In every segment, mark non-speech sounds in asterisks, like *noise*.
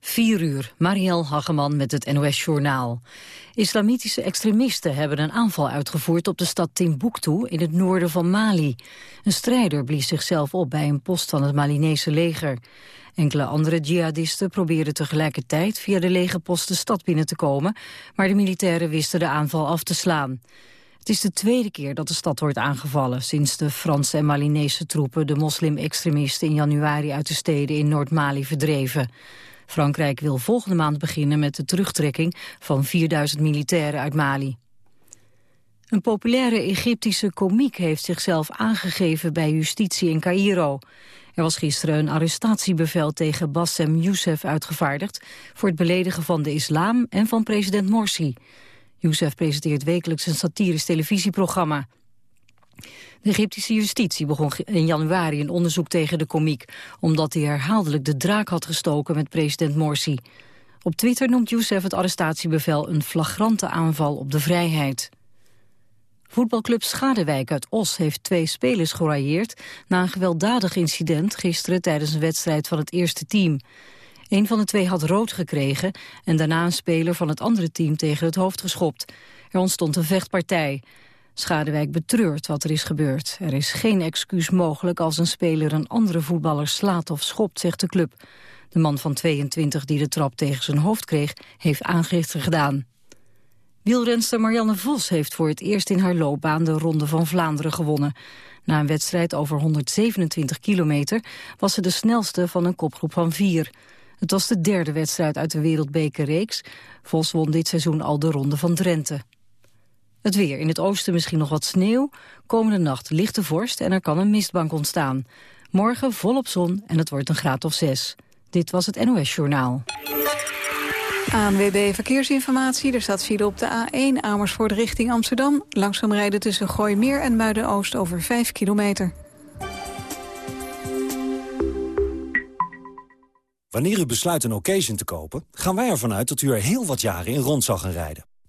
4 uur, Marielle Hageman met het NOS-journaal. Islamitische extremisten hebben een aanval uitgevoerd op de stad Timbuktu in het noorden van Mali. Een strijder blies zichzelf op bij een post van het Malinese leger. Enkele andere jihadisten probeerden tegelijkertijd via de legerpost de stad binnen te komen, maar de militairen wisten de aanval af te slaan. Het is de tweede keer dat de stad wordt aangevallen... sinds de Franse en Malinese troepen de moslim-extremisten... in januari uit de steden in Noord-Mali verdreven. Frankrijk wil volgende maand beginnen met de terugtrekking van 4000 militairen uit Mali. Een populaire Egyptische komiek heeft zichzelf aangegeven bij justitie in Cairo. Er was gisteren een arrestatiebevel tegen Bassem Youssef uitgevaardigd... voor het beledigen van de islam en van president Morsi. Youssef presenteert wekelijks een satirisch televisieprogramma. De Egyptische justitie begon in januari een onderzoek tegen de komiek... omdat hij herhaaldelijk de draak had gestoken met president Morsi. Op Twitter noemt Youssef het arrestatiebevel een flagrante aanval op de vrijheid. Voetbalclub Schadewijk uit Os heeft twee spelers gerailleerd... na een gewelddadig incident gisteren tijdens een wedstrijd van het eerste team. Een van de twee had rood gekregen en daarna een speler van het andere team tegen het hoofd geschopt. Er ontstond een vechtpartij. Schadewijk betreurt wat er is gebeurd. Er is geen excuus mogelijk als een speler een andere voetballer slaat of schopt, zegt de club. De man van 22 die de trap tegen zijn hoofd kreeg, heeft aangifte gedaan. Wielrenster Marianne Vos heeft voor het eerst in haar loopbaan de Ronde van Vlaanderen gewonnen. Na een wedstrijd over 127 kilometer was ze de snelste van een kopgroep van vier. Het was de derde wedstrijd uit de Wereldbekerreeks. Vos won dit seizoen al de Ronde van Drenthe. Het weer. In het oosten misschien nog wat sneeuw. Komende nacht lichte vorst en er kan een mistbank ontstaan. Morgen volop zon en het wordt een graad of zes. Dit was het NOS Journaal. ANWB Verkeersinformatie. Er staat file op de A1 Amersfoort richting Amsterdam. Langzaam rijden tussen Gooimeer en Muiden-Oost over 5 kilometer. Wanneer u besluit een occasion te kopen, gaan wij ervan uit dat u er heel wat jaren in rond zal gaan rijden.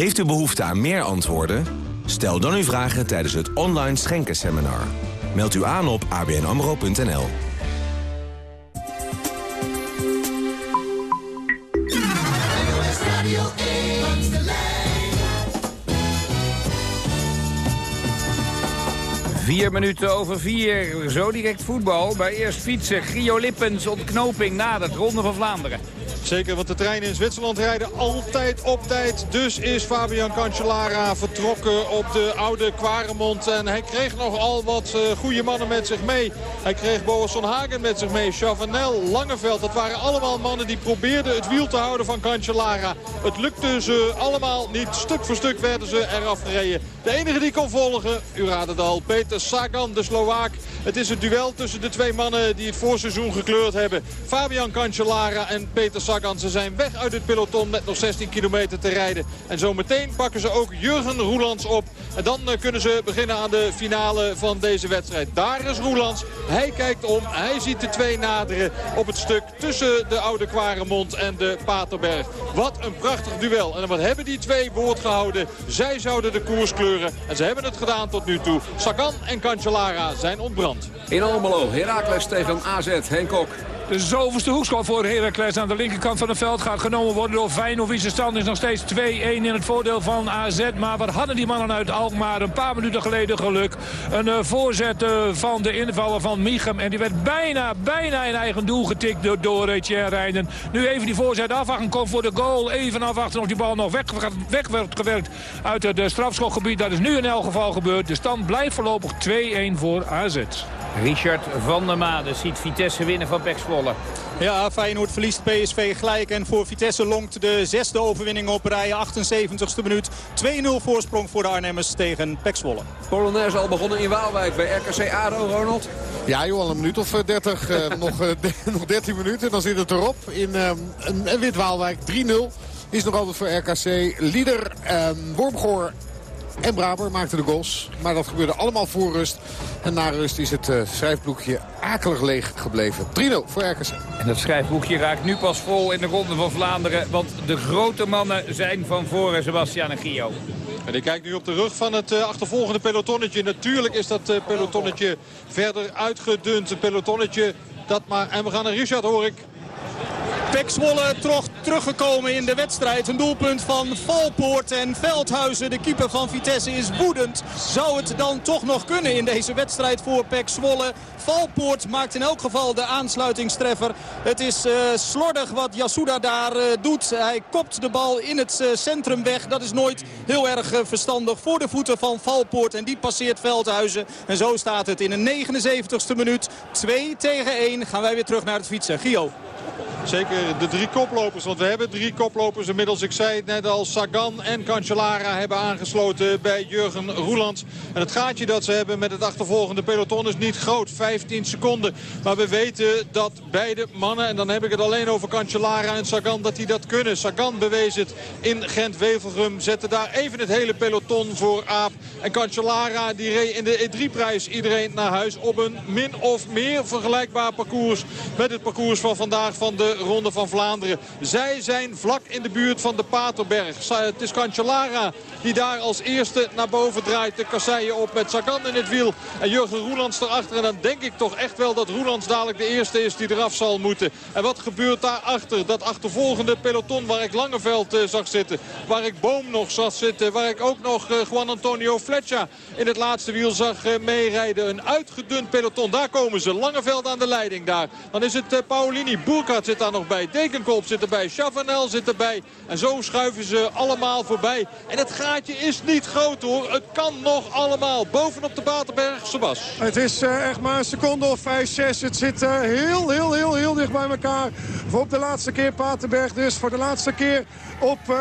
Heeft u behoefte aan meer antwoorden? Stel dan uw vragen tijdens het online schenkenseminar. Meld u aan op abnamro.nl. Vier minuten over vier. Zo direct voetbal. Bij eerst fietsen. Gio Lippens ontknoping na de Ronde van Vlaanderen. Zeker, want de treinen in Zwitserland rijden altijd op tijd. Dus is Fabian Cancellara vertrokken op de oude Kwaremond. En hij kreeg nogal wat uh, goede mannen met zich mee. Hij kreeg Boas van Hagen met zich mee. Chavanel, Langeveld. Dat waren allemaal mannen die probeerden het wiel te houden van Cancellara. Het lukte ze allemaal niet. Stuk voor stuk werden ze eraf gereden. De enige die kon volgen, u raadt het al, Peter Sagan, de Slovaak. Het is het duel tussen de twee mannen die het voorseizoen gekleurd hebben. Fabian Cancellara en Peter Sagan Ze zijn weg uit het peloton met nog 16 kilometer te rijden. En zometeen pakken ze ook Jurgen Roelands op. En dan eh, kunnen ze beginnen aan de finale van deze wedstrijd. Daar is Roelands. Hij kijkt om. Hij ziet de twee naderen op het stuk tussen de Oude Kwaremond en de Paterberg. Wat een prachtig duel. En wat hebben die twee woord gehouden. Zij zouden de koers kleuren. En ze hebben het gedaan tot nu toe. Sagan en Cancellara zijn ontbrand. In Almelo, Heracles tegen AZ, Henk Kok. De zoveelste hoekschop voor Heracles aan de linkerkant van het veld gaat genomen worden door Feyenoord. De stand is nog steeds 2-1 in het voordeel van AZ. Maar wat hadden die mannen uit Alkmaar een paar minuten geleden geluk. Een uh, voorzet uh, van de invaller van Michem. En die werd bijna, bijna in eigen doel getikt door, Etienne Rijnen. Nu even die voorzet afwachten. Komt voor de goal. Even afwachten of die bal nog weg, weg werd gewerkt uit het uh, strafschopgebied. Dat is nu in elk geval gebeurd. De stand blijft voorlopig 2-1 voor AZ. Richard van der Made ziet Vitesse winnen van Pek Zwolle. Ja, Feyenoord verliest PSV gelijk. En voor Vitesse lonkt de zesde overwinning op rij. 78ste minuut. 2-0 voorsprong voor de Arnhemmers tegen Pek Zwolle. Polonaise al begonnen in Waalwijk bij RKC ADO, Ronald. Ja, joh, al een minuut of 30. uh, *laughs* nog, uh, nog 13 minuten. Dan zit het erop in uh, een, een wit Waalwijk. 3-0 is nog altijd voor RKC. Lieder, Wormgoor en Braber maakten de goals. Maar dat gebeurde allemaal voor rust. En na rust is het uh, schrijfboekje akelig leeg gebleven. 3-0 voor RKC. En dat schrijfboekje raakt nu pas vol in de Ronde van Vlaanderen. Want de grote mannen zijn van voren, Sebastian en Gio. En ik kijk nu op de rug van het uh, achtervolgende pelotonnetje. Natuurlijk is dat uh, pelotonnetje verder uitgedund. Een pelotonnetje dat maar... En we gaan naar Richard, hoor ik. Pek Zwolle teruggekomen in de wedstrijd. Een doelpunt van Valpoort en Veldhuizen. De keeper van Vitesse is woedend. Zou het dan toch nog kunnen in deze wedstrijd voor Pek Zwolle? Valpoort maakt in elk geval de aansluitingstreffer. Het is uh, slordig wat Yasuda daar uh, doet. Hij kopt de bal in het uh, centrum weg. Dat is nooit heel erg verstandig voor de voeten van Valpoort. En die passeert Veldhuizen. En zo staat het in de 79ste minuut. 2 tegen 1 gaan wij weer terug naar het fietsen. Gio. Zeker de drie koplopers, want we hebben drie koplopers inmiddels. Ik zei het net al, Sagan en Cancellara hebben aangesloten bij Jurgen Roelands. En het gaatje dat ze hebben met het achtervolgende peloton is niet groot, 15 seconden. Maar we weten dat beide mannen, en dan heb ik het alleen over Cancellara en Sagan, dat die dat kunnen. Sagan bewees het in Gent-Wevelgem, zette daar even het hele peloton voor Aap. En Cancellara die reed in de E3-prijs iedereen naar huis op een min of meer vergelijkbaar parcours met het parcours van vandaag van de Ronde van Vlaanderen. Zij zijn vlak in de buurt van de Paterberg. Het is Cancellara die daar als eerste naar boven draait. De kasseien op met Sagan in het wiel. En Jurgen Roelands erachter. En dan denk ik toch echt wel dat Roelands dadelijk de eerste is die eraf zal moeten. En wat gebeurt daarachter? Dat achtervolgende peloton waar ik Langeveld uh, zag zitten. Waar ik Boom nog zag zitten. Waar ik ook nog uh, Juan Antonio Fletcher in het laatste wiel zag uh, meerijden. Een uitgedund peloton. Daar komen ze. Langeveld aan de leiding daar. Dan is het Paulini. Boerkaart zit daar nog bij. Dekenkolp zit erbij. Chavanel zit erbij. En zo schuiven ze allemaal voorbij. En het gaatje is niet groot hoor. Het kan nog allemaal. Bovenop de Batenberg, Sebas. Het is uh, echt maar een seconde of 5, 6. Het zit uh, heel, heel, heel, heel dicht bij elkaar. Voor op de laatste keer Patenberg dus. Voor de laatste keer op, uh,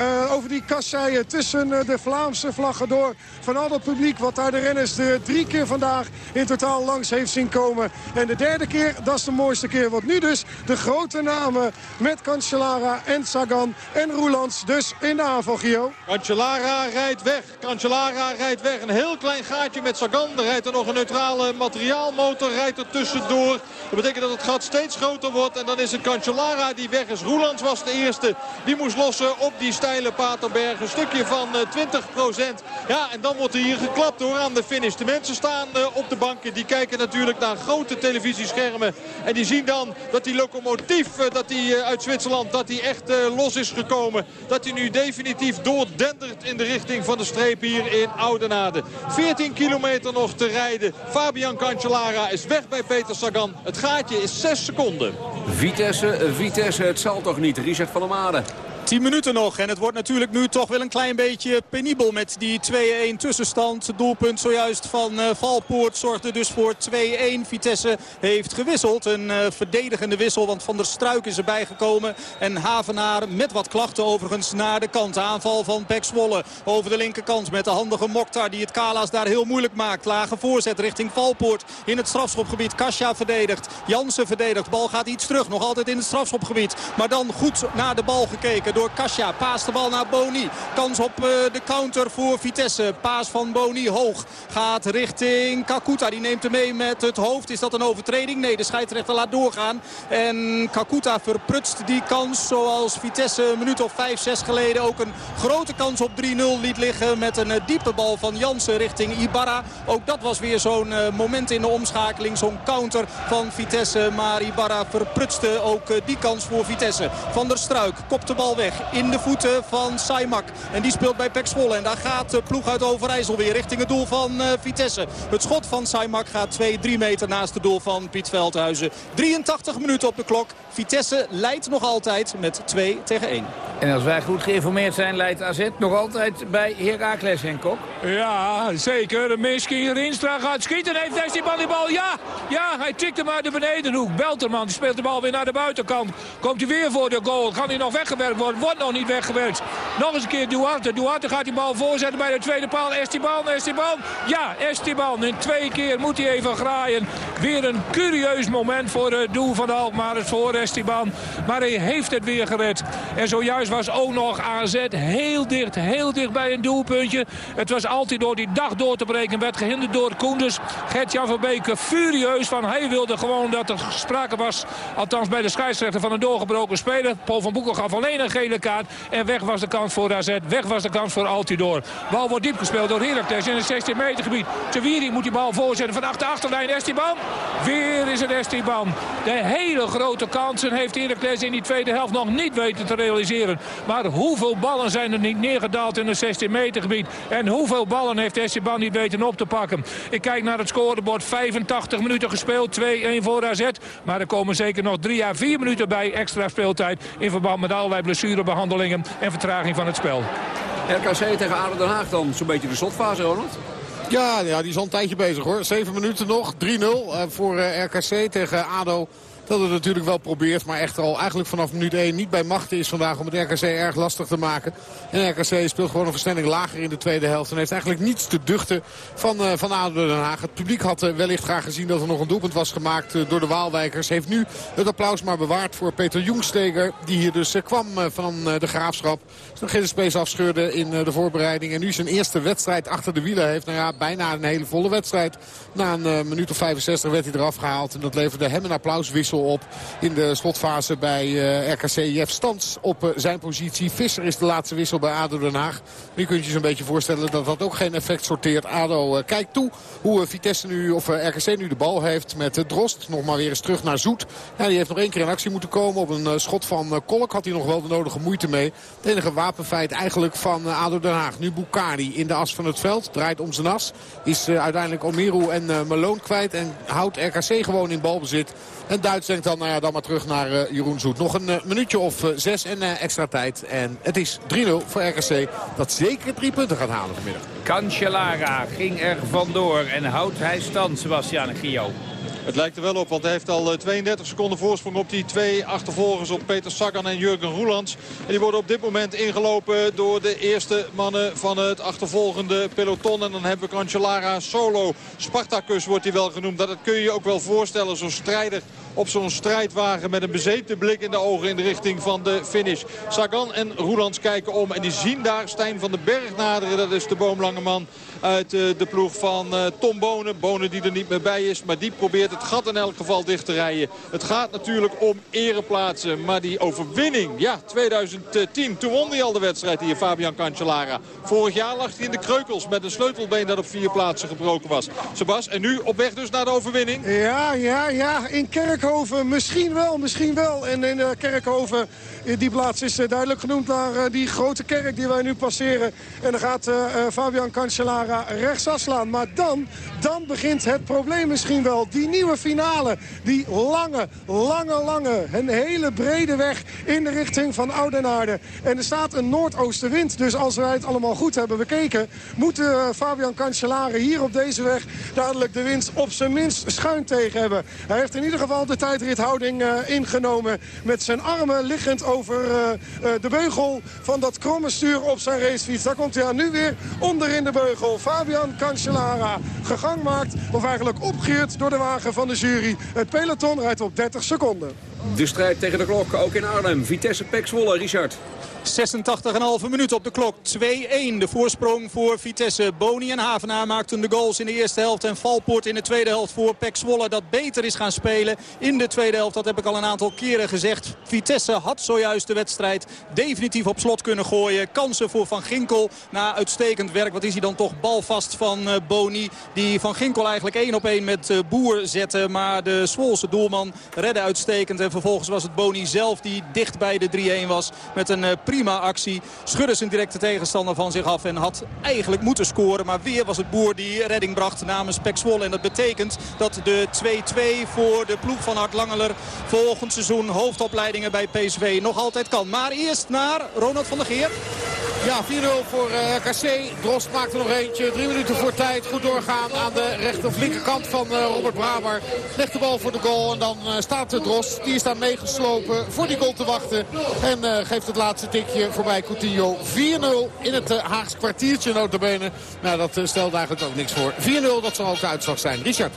uh, over die kasseien tussen uh, de Vlaamse vlaggen door. Van al dat publiek wat daar de renners de drie keer vandaag in totaal langs heeft zien komen. En de derde keer, dat is de mooiste keer. Want nu dus de grote namen met Cancellara en Sagan en Roelands. Dus in de aanval, Gio. Cancellara rijdt weg. Cancellara rijdt weg. Een heel klein gaatje met Sagan. Er rijdt er nog een neutrale materiaalmotor. Rijdt er tussendoor. Dat betekent dat het gat steeds groter wordt. En dan is het Cancellara die weg is. Roelands was de eerste. Die moest op die steile Paterberg. Een stukje van uh, 20% Ja, en dan wordt er hier geklapt hoor aan de finish. De mensen staan uh, op de banken. Die kijken natuurlijk naar grote televisieschermen. En die zien dan dat die locomotief uh, dat die, uit Zwitserland dat die echt los is gekomen. Dat hij nu definitief doordendert in de richting van de streep hier in Oudenade. 14 kilometer nog te rijden. Fabian Cancellara is weg bij Peter Sagan. Het gaatje is 6 seconden. Vitesse, Vitesse, het zal toch niet. Richard van der Made. 10 minuten nog en het wordt natuurlijk nu toch wel een klein beetje penibel met die 2-1 tussenstand. Het doelpunt zojuist van uh, Valpoort zorgde dus voor 2-1. Vitesse heeft gewisseld. Een uh, verdedigende wissel, want Van der Struik is erbij gekomen. En Havenaar met wat klachten overigens naar de kant. Aanval van Pek over de linkerkant met de handige Mokhtar die het Kala's daar heel moeilijk maakt. Lage voorzet richting Valpoort in het strafschopgebied. Kasja verdedigt, Jansen verdedigt. Bal gaat iets terug, nog altijd in het strafschopgebied. Maar dan goed naar de bal gekeken door Kasia. Paas de bal naar Boni. Kans op uh, de counter voor Vitesse. Paas van Boni hoog. Gaat richting Kakuta. Die neemt hem mee met het hoofd. Is dat een overtreding? Nee, de scheidsrechter laat doorgaan. En Kakuta verprutst die kans. Zoals Vitesse een minuut of 5, 6 geleden ook een grote kans op 3-0 liet liggen. Met een uh, diepe bal van Jansen richting Ibarra. Ook dat was weer zo'n uh, moment in de omschakeling. Zo'n counter van Vitesse. Maar Ibarra verprutste ook die kans voor Vitesse. Van der Struik kopt de bal weg in de voeten van Saimak. En die speelt bij Pek Zwolle. En daar gaat de ploeg uit Overijssel weer richting het doel van uh, Vitesse. Het schot van Saimak gaat 2-3 meter naast het doel van Piet Veldhuizen. 83 minuten op de klok. Vitesse leidt nog altijd met 2 tegen 1. En als wij goed geïnformeerd zijn, leidt AZ nog altijd bij Heracles en Kok. Ja, zeker. Miski Rienstra gaat schieten. Heeft Esteban die bal? Ja, ja, hij tikt hem uit de benedenhoek. Belterman die speelt de bal weer naar de buitenkant. Komt hij weer voor de goal. Kan hij nog weggewerkt worden? Wordt nog niet weggewerkt. Nog eens een keer Duarte. Duarte gaat die bal voorzetten bij de tweede paal. Esteban, Esteban. Ja, Esteban. In twee keer moet hij even graaien. Weer een curieus moment voor het doel van Alkmaar. Het voor Esteban. Maar hij heeft het weer gered. En zojuist was ook nog AZ heel dicht. Heel dicht bij een doelpuntje. Het was altijd door die dag door te breken. Werd gehinderd door Koenders. Gert-Jan van Beek furieus van. Hij wilde gewoon dat er sprake was. Althans bij de scheidsrechter van een doorgebroken speler. Paul van Boekel gaf alleen een kaart. En weg was de kans voor AZ. Weg was de kans voor Altidor. Bal wordt diep gespeeld door Heracles in het 16 meter gebied. Tewiri moet die bal voorzetten vanaf de achterlijn. Esteban. Weer is het Esteban. De hele grote kansen heeft Heracles in die tweede helft nog niet weten te realiseren. Maar hoeveel ballen zijn er niet neergedaald in het 16 meter gebied. En hoeveel ballen heeft Esteban niet weten op te pakken. Ik kijk naar het scorebord. 85 minuten gespeeld. 2-1 voor AZ. Maar er komen zeker nog 3 à 4 minuten bij extra speeltijd. In verband met allerlei blessurebehandelingen en vertraging van het spel. RKC tegen ADO Den Haag dan zo'n beetje de slotfase, Ronald? Ja, ja, die is al een tijdje bezig hoor. 7 minuten nog, 3-0 uh, voor uh, RKC tegen ADO. Dat het natuurlijk wel probeert, maar echt al eigenlijk vanaf minuut 1 niet bij machten is vandaag om het RKC erg lastig te maken. En RKC speelt gewoon een versnelling lager in de tweede helft. En heeft eigenlijk niets te duchten van, uh, van ADO Den Haag. Het publiek had uh, wellicht graag gezien dat er nog een doelpunt was gemaakt uh, door de Waalwijkers. Heeft nu het applaus maar bewaard voor Peter Jongsteger. Die hier dus kwam van de Graafschap. Zijn Gillespace afscheurde in de voorbereiding. En nu zijn eerste wedstrijd achter de wielen heeft. Nou ja, bijna een hele volle wedstrijd. Na een minuut of 65 werd hij eraf gehaald. En dat leverde hem een applauswissel op in de slotfase bij uh, RKC. Jeff Stans op uh, zijn positie. Visser is de laatste wissel bij ADO Den Haag. Nu kunt je je een beetje voorstellen dat dat ook geen effect sorteert. ADO uh, kijkt toe hoe Vitesse nu, of RKC nu de bal heeft met Drost. Nog maar weer eens terug naar Zoet. Ja, die heeft nog één keer in actie moeten komen. Op een schot van Kolk had hij nog wel de nodige moeite mee. Het enige wapenfeit eigenlijk van ADO Den Haag. Nu Bukari in de as van het veld. Draait om zijn as. Is uiteindelijk Omeru en Malone kwijt. En houdt RKC gewoon in balbezit. En Duits denkt dan, nou ja, dan maar terug naar uh, Jeroen Zoet. Nog een uh, minuutje of uh, zes en extra tijd. En het is 3-0 voor RKC. Dat zeker drie punten gaat halen vanmiddag. Cancellara ging er vandoor en houdt hij stand, Sebastian Gio. Het lijkt er wel op, want hij heeft al 32 seconden voorsprong op die twee achtervolgers op Peter Sagan en Jurgen Roelands. En die worden op dit moment ingelopen door de eerste mannen van het achtervolgende peloton. En dan hebben we Cancellara solo. Spartacus wordt hij wel genoemd. Dat kun je je ook wel voorstellen, zo'n strijder op zo'n strijdwagen met een bezeten blik in de ogen in de richting van de finish. Sagan en Roelands kijken om en die zien daar Stijn van den Berg naderen. Dat is de boomlange man uit de ploeg van Tom Bonen. Bonen die er niet meer bij is, maar die probeert het gat in elk geval dicht te rijden. Het gaat natuurlijk om ereplaatsen, maar die overwinning, ja, 2010. Toen won hij al de wedstrijd hier, Fabian Cancellara. Vorig jaar lag hij in de kreukels met een sleutelbeen dat op vier plaatsen gebroken was. Sebas, en nu op weg dus naar de overwinning? Ja, ja, ja, in Kerkhoven misschien wel, misschien wel. En in Kerkhoven, die plaats is duidelijk genoemd naar die grote kerk die wij nu passeren. En dan gaat Fabian Cancellara Cancellara rechts afslaan. Maar dan, dan begint het probleem misschien wel. Die nieuwe finale. Die lange, lange, lange, een hele brede weg in de richting van Oudenaarde. En er staat een noordoostenwind. Dus als wij het allemaal goed hebben bekeken... moet uh, Fabian Cancellara hier op deze weg dadelijk de winst op zijn minst schuin tegen hebben. Hij heeft in ieder geval de tijdrithouding uh, ingenomen. Met zijn armen liggend over uh, de beugel van dat kromme stuur op zijn racefiets. Daar komt hij aan nu weer onder in de beugel. Fabian Cancellara gegang maakt, of eigenlijk opgeert door de wagen van de jury. Het peloton rijdt op 30 seconden. De strijd tegen de klok, ook in Arnhem. Vitesse Pek Richard. 86,5 minuten op de klok. 2-1 de voorsprong voor Vitesse. Boni en Havenaar maakten de goals in de eerste helft. En Valpoort in de tweede helft voor Pek Zwolle. Dat beter is gaan spelen in de tweede helft. Dat heb ik al een aantal keren gezegd. Vitesse had zojuist de wedstrijd definitief op slot kunnen gooien. Kansen voor Van Ginkel na uitstekend werk. Wat is hij dan toch balvast van uh, Boni. Die Van Ginkel eigenlijk één op één met uh, Boer zette. Maar de Zwolse doelman redde uitstekend. En vervolgens was het Boni zelf die dicht bij de 3-1 was. Met een uh, prima actie. Schudde zijn directe tegenstander van zich af en had eigenlijk moeten scoren. Maar weer was het Boer die redding bracht namens Pek Zwolle. En dat betekent dat de 2-2 voor de ploeg van Hart Langeler volgend seizoen hoofdopleidingen bij PSV nog altijd kan. Maar eerst naar Ronald van der Geer. Ja, 4-0 voor uh, RKC. Drost maakt er nog eentje. Drie minuten voor tijd. Goed doorgaan aan de rechter linkerkant van uh, Robert Braber. Legt de bal voor de goal en dan uh, staat de Drost. Die is daar meegeslopen voor die goal te wachten. En geeft het laatste voorbij Coutinho. 4-0 in het Haagse kwartiertje notabene. Nou, dat stelt eigenlijk ook niks voor. 4-0, dat zal ook de uitslag zijn. Richard.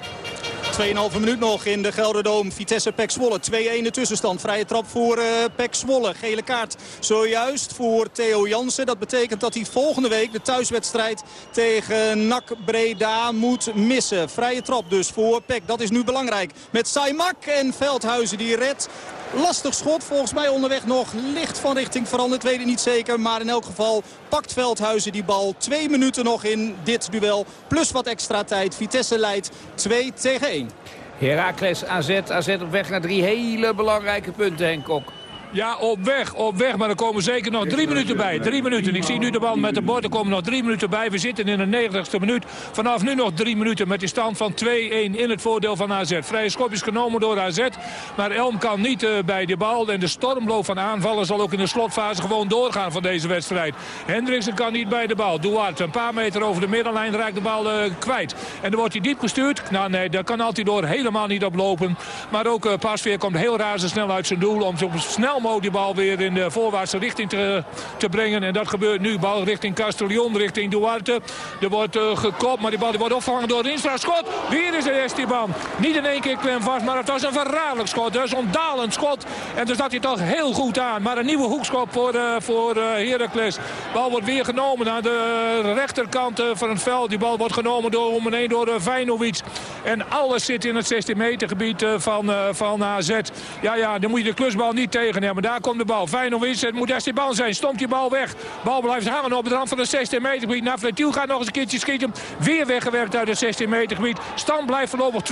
2,5 minuut nog in de Gelderdoom. Vitesse Pek Zwolle. 2-1 de tussenstand. Vrije trap voor uh, Pek Zwolle. Gele kaart zojuist voor Theo Jansen. Dat betekent dat hij volgende week de thuiswedstrijd tegen NAC Breda moet missen. Vrije trap dus voor Pek. Dat is nu belangrijk. Met Saimak en Veldhuizen die redt. Lastig schot, volgens mij onderweg nog licht van richting veranderd, weet ik niet zeker. Maar in elk geval pakt Veldhuizen die bal. Twee minuten nog in dit duel, plus wat extra tijd. Vitesse leidt 2 tegen 1. Heracles AZ, AZ op weg naar drie hele belangrijke punten, Henk Kok. Ja, op weg, op weg. Maar er komen zeker nog drie minuten bij. Drie minuten. Ik zie nu de bal met de bord. Er komen nog drie minuten bij. We zitten in de 90ste minuut. Vanaf nu nog drie minuten met die stand van 2-1 in het voordeel van AZ. Vrije schop is genomen door AZ. Maar Elm kan niet uh, bij de bal. En de stormloop van aanvallen zal ook in de slotfase gewoon doorgaan van deze wedstrijd. Hendriksen kan niet bij de bal. Duarte een paar meter over de middenlijn raakt de bal uh, kwijt. En dan wordt hij diep gestuurd. Nou nee, daar kan altijd door helemaal niet oplopen. Maar ook uh, Pasveer komt heel razendsnel uit zijn doel om zo snel mogelijk die bal weer in de voorwaartse richting te, te brengen. En dat gebeurt nu. Bal richting Castellon, richting Duarte. Er wordt uh, gekopt, maar die bal wordt opgevangen door Rinstra. Schot, weer is er Esteban. Niet in één keer klem vast, maar het was een verraderlijk schot. Dus een dalend schot. En dus zat hij toch heel goed aan. Maar een nieuwe hoekschop voor, uh, voor uh, Heracles. Bal wordt weer genomen aan de rechterkant van het veld. Die bal wordt genomen door, om een door Vijnovic. En alles zit in het 16 meter gebied van, van AZ. Ja, ja, dan moet je de klusbal niet tegen hebben. Daar komt de bal. Feyenoord het moet Esteban zijn. Stomt die bal weg. Bal blijft hangen op de rand van het 16 meter gebied. Nafletiel gaat nog eens een keertje schieten. Weer weggewerkt uit het 16 meter gebied. Stand blijft voorlopig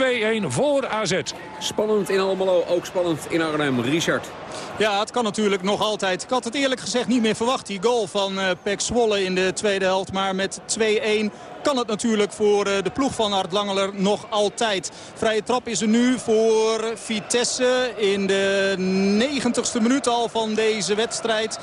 2-1 voor AZ. Spannend in Almelo, ook spannend in Arnhem. Richard. Ja, het kan natuurlijk nog altijd. Ik had het eerlijk gezegd niet meer verwacht. Die goal van uh, Pek Zwolle in de tweede helft. Maar met 2-1 kan het natuurlijk voor uh, de ploeg van Art Langeler nog altijd. Vrije trap is er nu voor Vitesse in de 90ste minuut al van deze wedstrijd.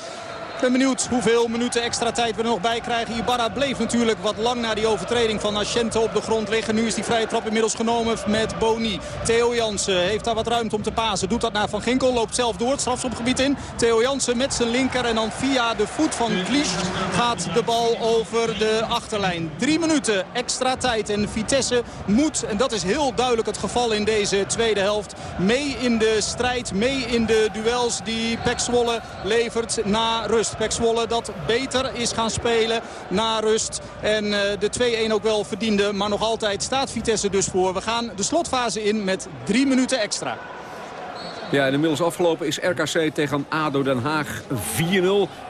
Ben benieuwd hoeveel minuten extra tijd we er nog bij krijgen. Ibarra bleef natuurlijk wat lang na die overtreding van Ascente op de grond liggen. Nu is die vrije trap inmiddels genomen met Boni. Theo Jansen heeft daar wat ruimte om te pasen. Doet dat naar Van Ginkel. Loopt zelf door het strafschopgebied in. Theo Jansen met zijn linker. En dan via de voet van Klies gaat de bal over de achterlijn. Drie minuten extra tijd. En Vitesse moet, en dat is heel duidelijk het geval in deze tweede helft... mee in de strijd, mee in de duels die Pek Zwolle levert na rust. Dat beter is gaan spelen na rust. En uh, de 2-1 ook wel verdiende. Maar nog altijd staat Vitesse dus voor. We gaan de slotfase in met drie minuten extra. Ja, en inmiddels afgelopen is RKC tegen ADO Den Haag 4-0.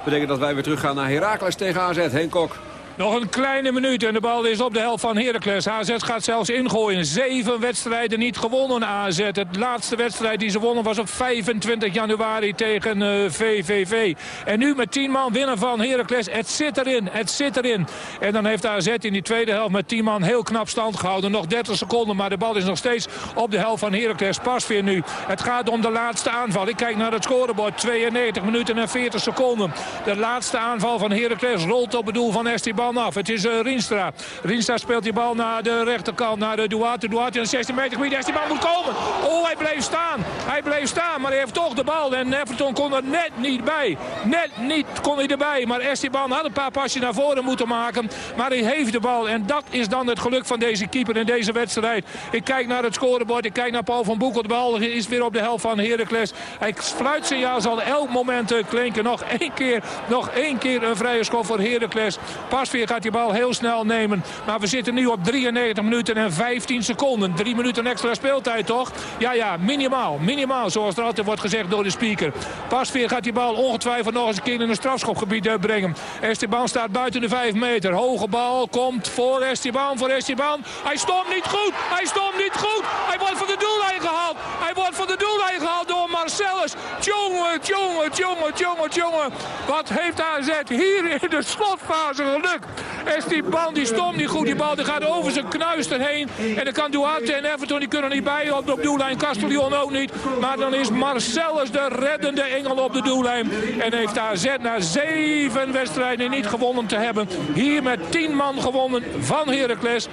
Betekent dat wij weer teruggaan naar Heracles tegen AZ. Henk Kok. Nog een kleine minuut en de bal is op de helft van Heracles. AZ gaat zelfs ingooien. Zeven wedstrijden niet gewonnen AZ. Het laatste wedstrijd die ze wonnen was op 25 januari tegen uh, eh, VVV. En nu met 10 man winnen van Heracles. Het zit erin, het zit erin. En dan heeft AZ in die tweede helft met 10 man heel knap stand gehouden. Nog 30 seconden, maar de bal is nog steeds op de helft van Heracles. Pas weer nu. Het gaat om de laatste aanval. Ik kijk naar het scorebord. 92 minuten en 40 seconden. De laatste aanval van Heracles rolt op het doel van Esteban af. Het is uh, Rienstra. Rienstra speelt die bal naar de rechterkant, naar de Duarte. Duarte in 16 meter gebied. Bal moet komen. Oh, hij bleef staan. Hij bleef staan, maar hij heeft toch de bal. En Everton kon er net niet bij. Net niet kon hij erbij. Maar Esteban had een paar pasjes naar voren moeten maken. Maar hij heeft de bal. En dat is dan het geluk van deze keeper in deze wedstrijd. Ik kijk naar het scorebord. Ik kijk naar Paul van Boekel. De bal is weer op de helft van Heracles. Hij fluitsignaal zal elk moment eh, klinken. Nog één keer, nog één keer een vrije schop voor Heracles. Pas Pasveer gaat die bal heel snel nemen. Maar we zitten nu op 93 minuten en 15 seconden. Drie minuten extra speeltijd toch? Ja, ja, minimaal. Minimaal, zoals er altijd wordt gezegd door de speaker. Pasveer gaat die bal ongetwijfeld nog eens een keer in een strafschopgebied eh, brengen. Esteban staat buiten de 5 meter. Hoge bal komt voor Esteban, voor Esteban. Hij stond niet goed. Hij stond niet goed. Hij wordt van de doellijn gehaald. Hij wordt van de doellijn gehaald door Marcellus. Tjonge, tjonge, tjonge, tjonge, tjonge. Wat heeft AZ hier in de slotfase geluk? Esteban die stond niet goed. Die bal die gaat over zijn knuisten heen. En dan kan Duarte en Everton die kunnen niet bij op de doellijn. Castellion ook niet. Maar dan is Marcellus de reddende engel op de doellijn. En heeft AZ na zeven wedstrijden niet gewonnen te hebben. Hier met tien man gewonnen van Heracles. 2-1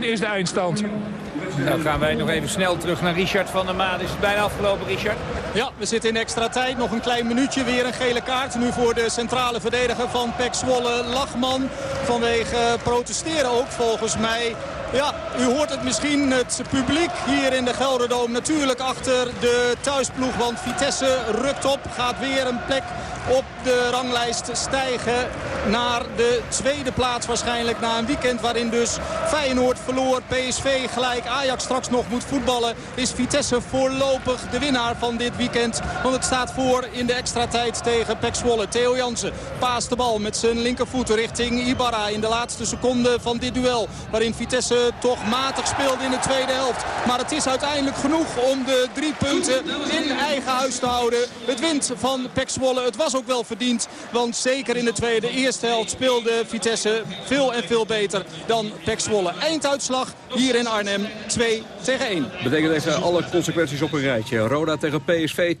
is de eindstand. Nou gaan wij nog even snel terug naar Richard van der Maan. Is het bijna afgelopen, Richard? Ja, we zitten in extra tijd. Nog een klein minuutje. Weer een gele kaart. Nu voor de centrale verdediger van Pek Zwolle, Lachman. Vanwege protesteren ook volgens mij. Ja, u hoort het misschien, het publiek hier in de Gelderdoom natuurlijk achter de thuisploeg. Want Vitesse rukt op, gaat weer een plek op de ranglijst stijgen naar de tweede plaats waarschijnlijk. Na een weekend waarin dus Feyenoord verloor, PSV gelijk, Ajax straks nog moet voetballen. Is Vitesse voorlopig de winnaar van dit weekend. Want het staat voor in de extra tijd tegen Pek Zwolle. Theo Jansen paast de bal met zijn linkervoet richting Ibarra in de laatste seconde van dit duel. Waarin Vitesse toch matig speelde in de tweede helft. Maar het is uiteindelijk genoeg om de drie punten in eigen huis te houden. Het wint van Pek Zwolle. Het was ook wel verdiend. Want zeker in de tweede, eerste helft speelde Vitesse veel en veel beter dan Pek Zwolle. Einduitslag hier in Arnhem 2 tegen 1. Betekent even alle consequenties op een rijtje. Roda tegen PSV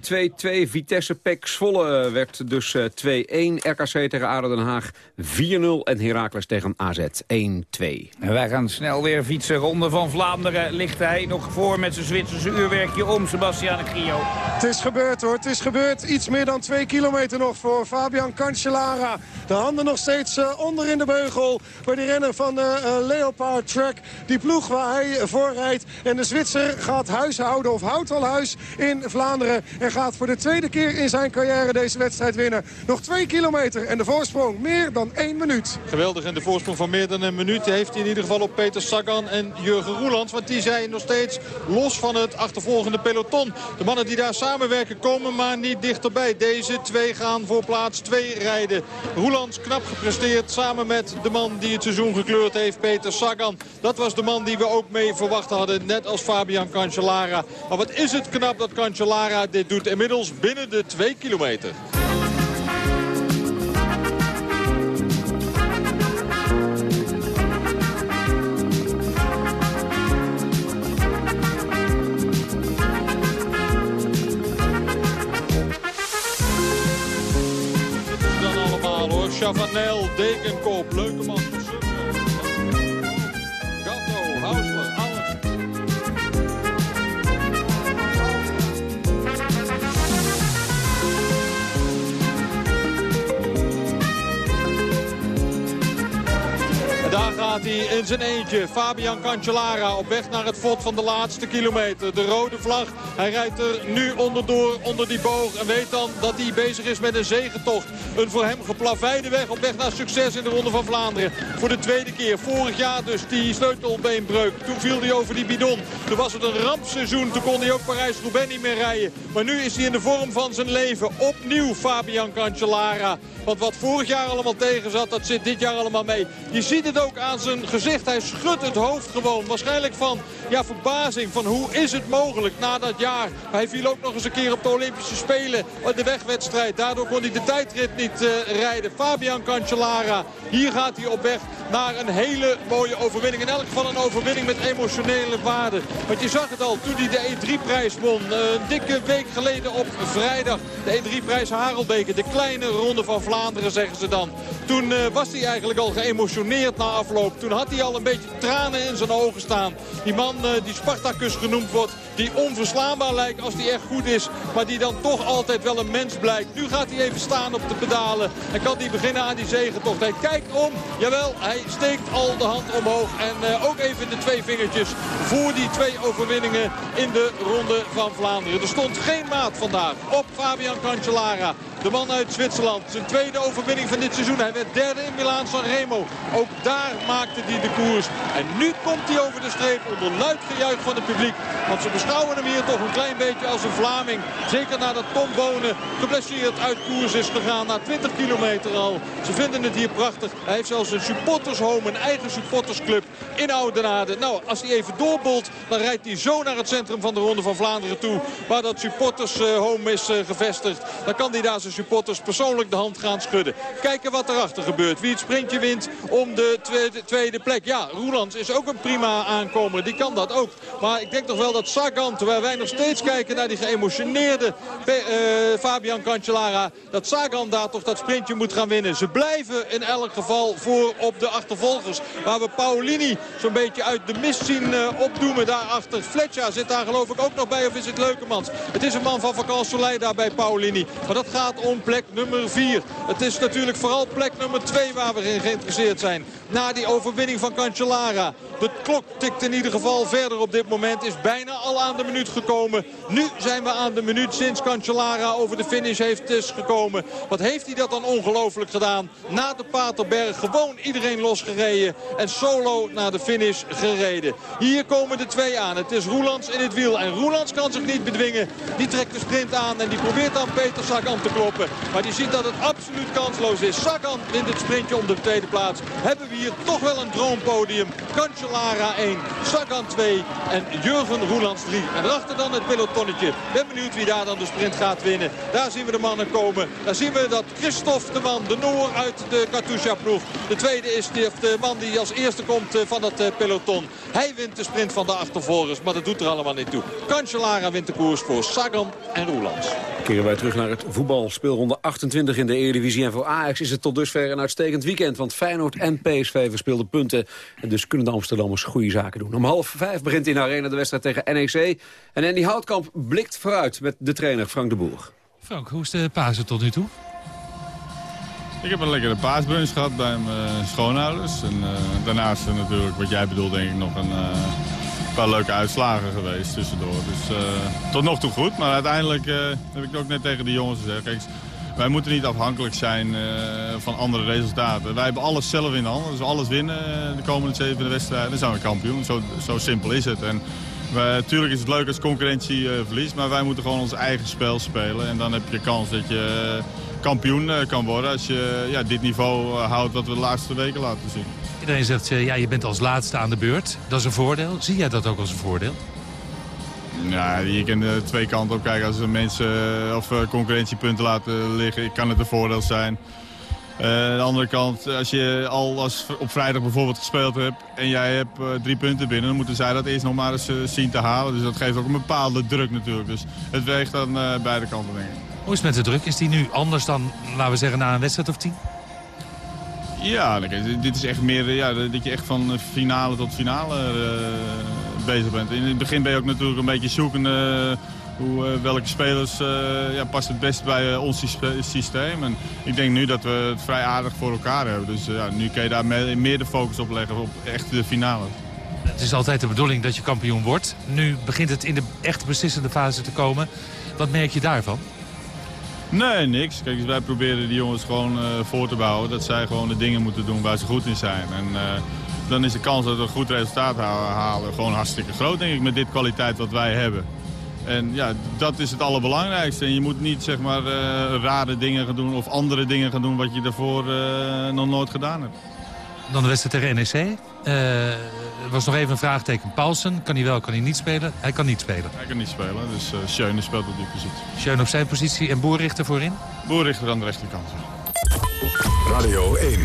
2-2. Vitesse Pek Zwolle werd dus 2-1. Eh, RKC tegen ADO Den Haag 4-0. En Heracles tegen AZ 1-2. En wij gaan snel weer fietsen. Ronde van Vlaanderen ligt hij nog voor met zijn Zwitserse uurwerkje om Sebastian Grio. Het is gebeurd hoor. Het is gebeurd. Iets meer dan 2 kilometer nog voor Fabian Cancellara. De handen nog steeds uh, onder in de beugel bij de renner van de uh, Leopard Track. Die ploeg waar hij voor rijdt. En de Zwitser gaat huishouden of houdt al huis in Vlaanderen. En gaat voor de tweede keer in zijn carrière deze wedstrijd winnen. Nog twee kilometer en de voorsprong meer dan één minuut. Geweldig en de voorsprong van meer dan een minuut heeft hij in ieder geval op Peter Sagan en Jurgen Roelands. Want die zijn nog steeds los van het achtervolgende peloton. De mannen die daar samenwerken komen maar niet dichterbij. Deze twee gaan voor plaats 2 rijden. Roelands knap gepresteerd samen met de man die het seizoen gekleurd heeft, Peter Sagan. Dat was de man die we ook mee verwacht hadden, net als Fabian Cancellara. Maar wat is het knap dat Cancellara dit doet inmiddels binnen de 2 kilometer. Chavanel, Dekenkoop, leuke man. Hij in zijn eentje. Fabian Cancellara op weg naar het vod van de laatste kilometer. De rode vlag. Hij rijdt er nu onderdoor onder die boog. En weet dan dat hij bezig is met een zegentocht. Een voor hem geplaveide weg op weg naar succes in de Ronde van Vlaanderen. Voor de tweede keer. Vorig jaar dus die sleutelbeenbreuk. Toen viel hij over die bidon. Toen was het een rampseizoen. Toen kon hij ook Parijs-Roubaix niet meer rijden. Maar nu is hij in de vorm van zijn leven. Opnieuw Fabian Cancellara. Want wat vorig jaar allemaal tegen zat, dat zit dit jaar allemaal mee. Je ziet het ook aan zijn gezicht. Hij schudt het hoofd gewoon. Waarschijnlijk van ja, verbazing. Van hoe is het mogelijk na dat jaar. Hij viel ook nog eens een keer op de Olympische Spelen. De wegwedstrijd. Daardoor kon hij de tijdrit niet uh, rijden. Fabian Cancellara. Hier gaat hij op weg naar een hele mooie overwinning. In elk geval een overwinning met emotionele waarde. Want je zag het al toen hij de E3-prijs won. Een dikke week geleden op vrijdag. De E3-prijs Harelbeke. De kleine ronde van Vlaanderen zeggen ze dan. Toen was hij eigenlijk al geëmotioneerd na afloop. Toen had hij al een beetje tranen in zijn ogen staan. Die man uh, die Spartacus genoemd wordt. Die onverslaanbaar lijkt als hij echt goed is. Maar die dan toch altijd wel een mens blijkt. Nu gaat hij even staan op de pedalen. En kan hij beginnen aan die zegentocht. Hij kijkt om. Jawel, hij steekt al de hand omhoog. En uh, ook even de twee vingertjes voor die twee overwinningen in de Ronde van Vlaanderen. Er stond geen maat vandaag op Fabian Cancellara. De man uit Zwitserland. Zijn tweede overwinning van dit seizoen. Hij werd derde in Milaan San Remo. Ook daar maakte hij de koers. En nu komt hij over de streep onder luid gejuich van het publiek. Want ze beschouwen hem hier toch een klein beetje als een Vlaming. Zeker nadat Tom Bonen geblesseerd uit koers is gegaan. Na 20 kilometer al. Ze vinden het hier prachtig. Hij heeft zelfs een supportershome. Een eigen supportersclub in Oudenaarde. Nou, als hij even doorbolt, dan rijdt hij zo naar het centrum van de Ronde van Vlaanderen toe. Waar dat supportershome is gevestigd. Dan kan hij daar zijn supporters persoonlijk de hand gaan schudden. Kijken wat erachter gebeurt. Wie het sprintje wint om de tweede, plek. Ja, Roelands is ook een prima aankomer. Die kan dat ook. Maar ik denk toch wel dat Sagan, terwijl wij nog steeds kijken naar die geëmotioneerde uh, Fabian Cancellara. Dat Sagan daar toch dat sprintje moet gaan winnen. Ze blijven in elk geval voor op de achtervolgers. Waar we Paulini zo'n beetje uit de mist zien uh, opdoemen daarachter. Fletcher zit daar geloof ik ook nog bij. Of is het Leukemans? Het is een man van Soleil daar bij Paulini. Maar dat gaat om plek nummer 4. Het is natuurlijk vooral plek nummer 2 waar we in geïnteresseerd zijn. Na die overwinning van Cancellara. De klok tikt in ieder geval verder op dit moment. Is bijna al aan de minuut gekomen. Nu zijn we aan de minuut sinds Cancellara over de finish heeft is gekomen. Wat heeft hij dat dan ongelooflijk gedaan. Na de Paterberg gewoon iedereen losgereden. En solo naar de finish gereden. Hier komen de twee aan. Het is Roelands in het wiel. En Roelands kan zich niet bedwingen. Die trekt de sprint aan en die probeert dan Peter Sagan te kloppen. Maar die ziet dat het absoluut kansloos is. Sagan wint het sprintje om de tweede plaats. Hebben we hier toch wel een droompodium. Cancellara 1, Sagan 2 en Jurgen Roelands 3. En daarachter dan het pelotonnetje. Ben benieuwd wie daar dan de sprint gaat winnen. Daar zien we de mannen komen. Daar zien we dat Christophe de man, de Noor uit de Katusha-ploeg. De tweede is de, de, man die als eerste komt van dat peloton. Hij wint de sprint van de achtervolgers, maar dat doet er allemaal niet toe. Cancellara wint de koers voor Sagan en Roelands. Keren wij terug naar het voetbal. Speelronde 28 in de Eredivisie. En voor Ajax is het tot dusver een uitstekend weekend. Want Feyenoord en PSV verspeelden punten. En dus kunnen de Amsterdammers goede zaken doen. Om half vijf begint in de arena de wedstrijd tegen NEC. En Andy Houtkamp blikt vooruit met de trainer Frank de Boer. Frank, hoe is de Pasen tot nu toe? Ik heb een lekkere paasbrunch gehad bij mijn schoonouders. En uh, daarnaast natuurlijk, wat jij bedoelt, denk ik nog een uh, paar leuke uitslagen geweest tussendoor. Dus uh, tot nog toe goed. Maar uiteindelijk heb ik ook net tegen de jongens gezegd. Kijk, wij moeten niet afhankelijk zijn van andere resultaten. Wij hebben alles zelf in de hand. We alles winnen de komende zeven wedstrijden, dan zijn we kampioen. Zo, zo simpel is het. En, Natuurlijk is het leuk als concurrentie uh, verliest, maar wij moeten gewoon ons eigen spel spelen. En dan heb je kans dat je kampioen kan worden als je ja, dit niveau houdt wat we de laatste weken laten zien. Iedereen zegt, ja, je bent als laatste aan de beurt. Dat is een voordeel. Zie jij dat ook als een voordeel? Ja, je kan de twee kanten op kijken. Als mensen of concurrentiepunten laten liggen, kan het een voordeel zijn. Uh, aan de andere kant, als je al als op vrijdag bijvoorbeeld gespeeld hebt en jij hebt uh, drie punten binnen, dan moeten zij dat eerst nog maar eens uh, zien te halen. Dus dat geeft ook een bepaalde druk natuurlijk. Dus het weegt aan beide kanten, denk ik. Hoe is het met de druk? Is die nu anders dan, laten we zeggen, na een wedstrijd of tien? Ja, dit is echt meer ja, dat je echt van finale tot finale bezig bent. In het begin ben je ook natuurlijk een beetje zoekende hoe, eh, welke spelers ja, past het best bij ons systeem. En ik denk nu dat we het vrij aardig voor elkaar hebben. Dus ja, nu kun je daar meer de focus op leggen op echt de finale. Het is altijd de bedoeling dat je kampioen wordt. Nu begint het in de echt beslissende fase te komen. Wat merk je daarvan? Nee, niks. Kijk, wij proberen die jongens gewoon uh, voor te bouwen. Dat zij gewoon de dingen moeten doen waar ze goed in zijn. En uh, dan is de kans dat we een goed resultaat halen gewoon hartstikke groot, denk ik, met dit kwaliteit wat wij hebben. En ja, dat is het allerbelangrijkste. En je moet niet zeg maar uh, rare dingen gaan doen of andere dingen gaan doen wat je daarvoor nog nooit gedaan hebt. Dan de wedstrijd tegen NEC. Er was nog even een vraagteken. Paulsen, kan hij wel, kan hij niet spelen? Hij kan niet spelen. Hij kan niet spelen, dus uh, Schöne speelt op die positie. Schöne op zijn positie en Boerrichter voorin? Boerrichter aan de rechterkant. Radio 1,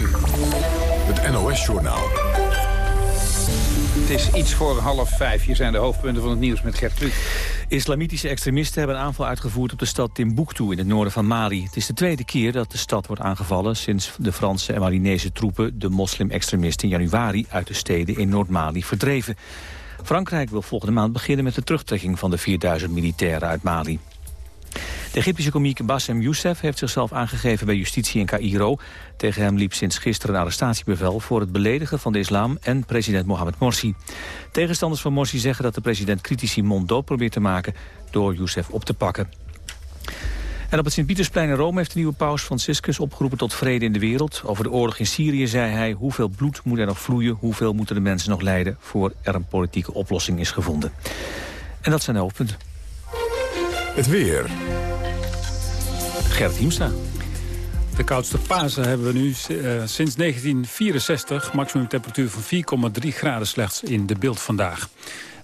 het NOS-journaal. Het is iets voor half vijf. Hier zijn de hoofdpunten van het nieuws met Gert Kluk. Islamitische extremisten hebben een aanval uitgevoerd op de stad Timbuktu in het noorden van Mali. Het is de tweede keer dat de stad wordt aangevallen sinds de Franse en Malinese troepen de moslim-extremisten in januari uit de steden in Noord-Mali verdreven. Frankrijk wil volgende maand beginnen met de terugtrekking van de 4000 militairen uit Mali. De Egyptische komiek Bassem Youssef heeft zichzelf aangegeven bij justitie in Cairo. Tegen hem liep sinds gisteren een arrestatiebevel voor het beledigen van de islam en president Mohamed Morsi. Tegenstanders van Morsi zeggen dat de president critici monddood probeert te maken door Youssef op te pakken. En op het Sint-Pietersplein in Rome heeft de nieuwe paus Franciscus opgeroepen tot vrede in de wereld. Over de oorlog in Syrië zei hij hoeveel bloed moet er nog vloeien, hoeveel moeten de mensen nog lijden voor er een politieke oplossing is gevonden. En dat zijn de hoofdpunten. Het weer. Gert Hiemstra. De koudste Pasen hebben we nu uh, sinds 1964. Maximum temperatuur van 4,3 graden slechts in de beeld vandaag.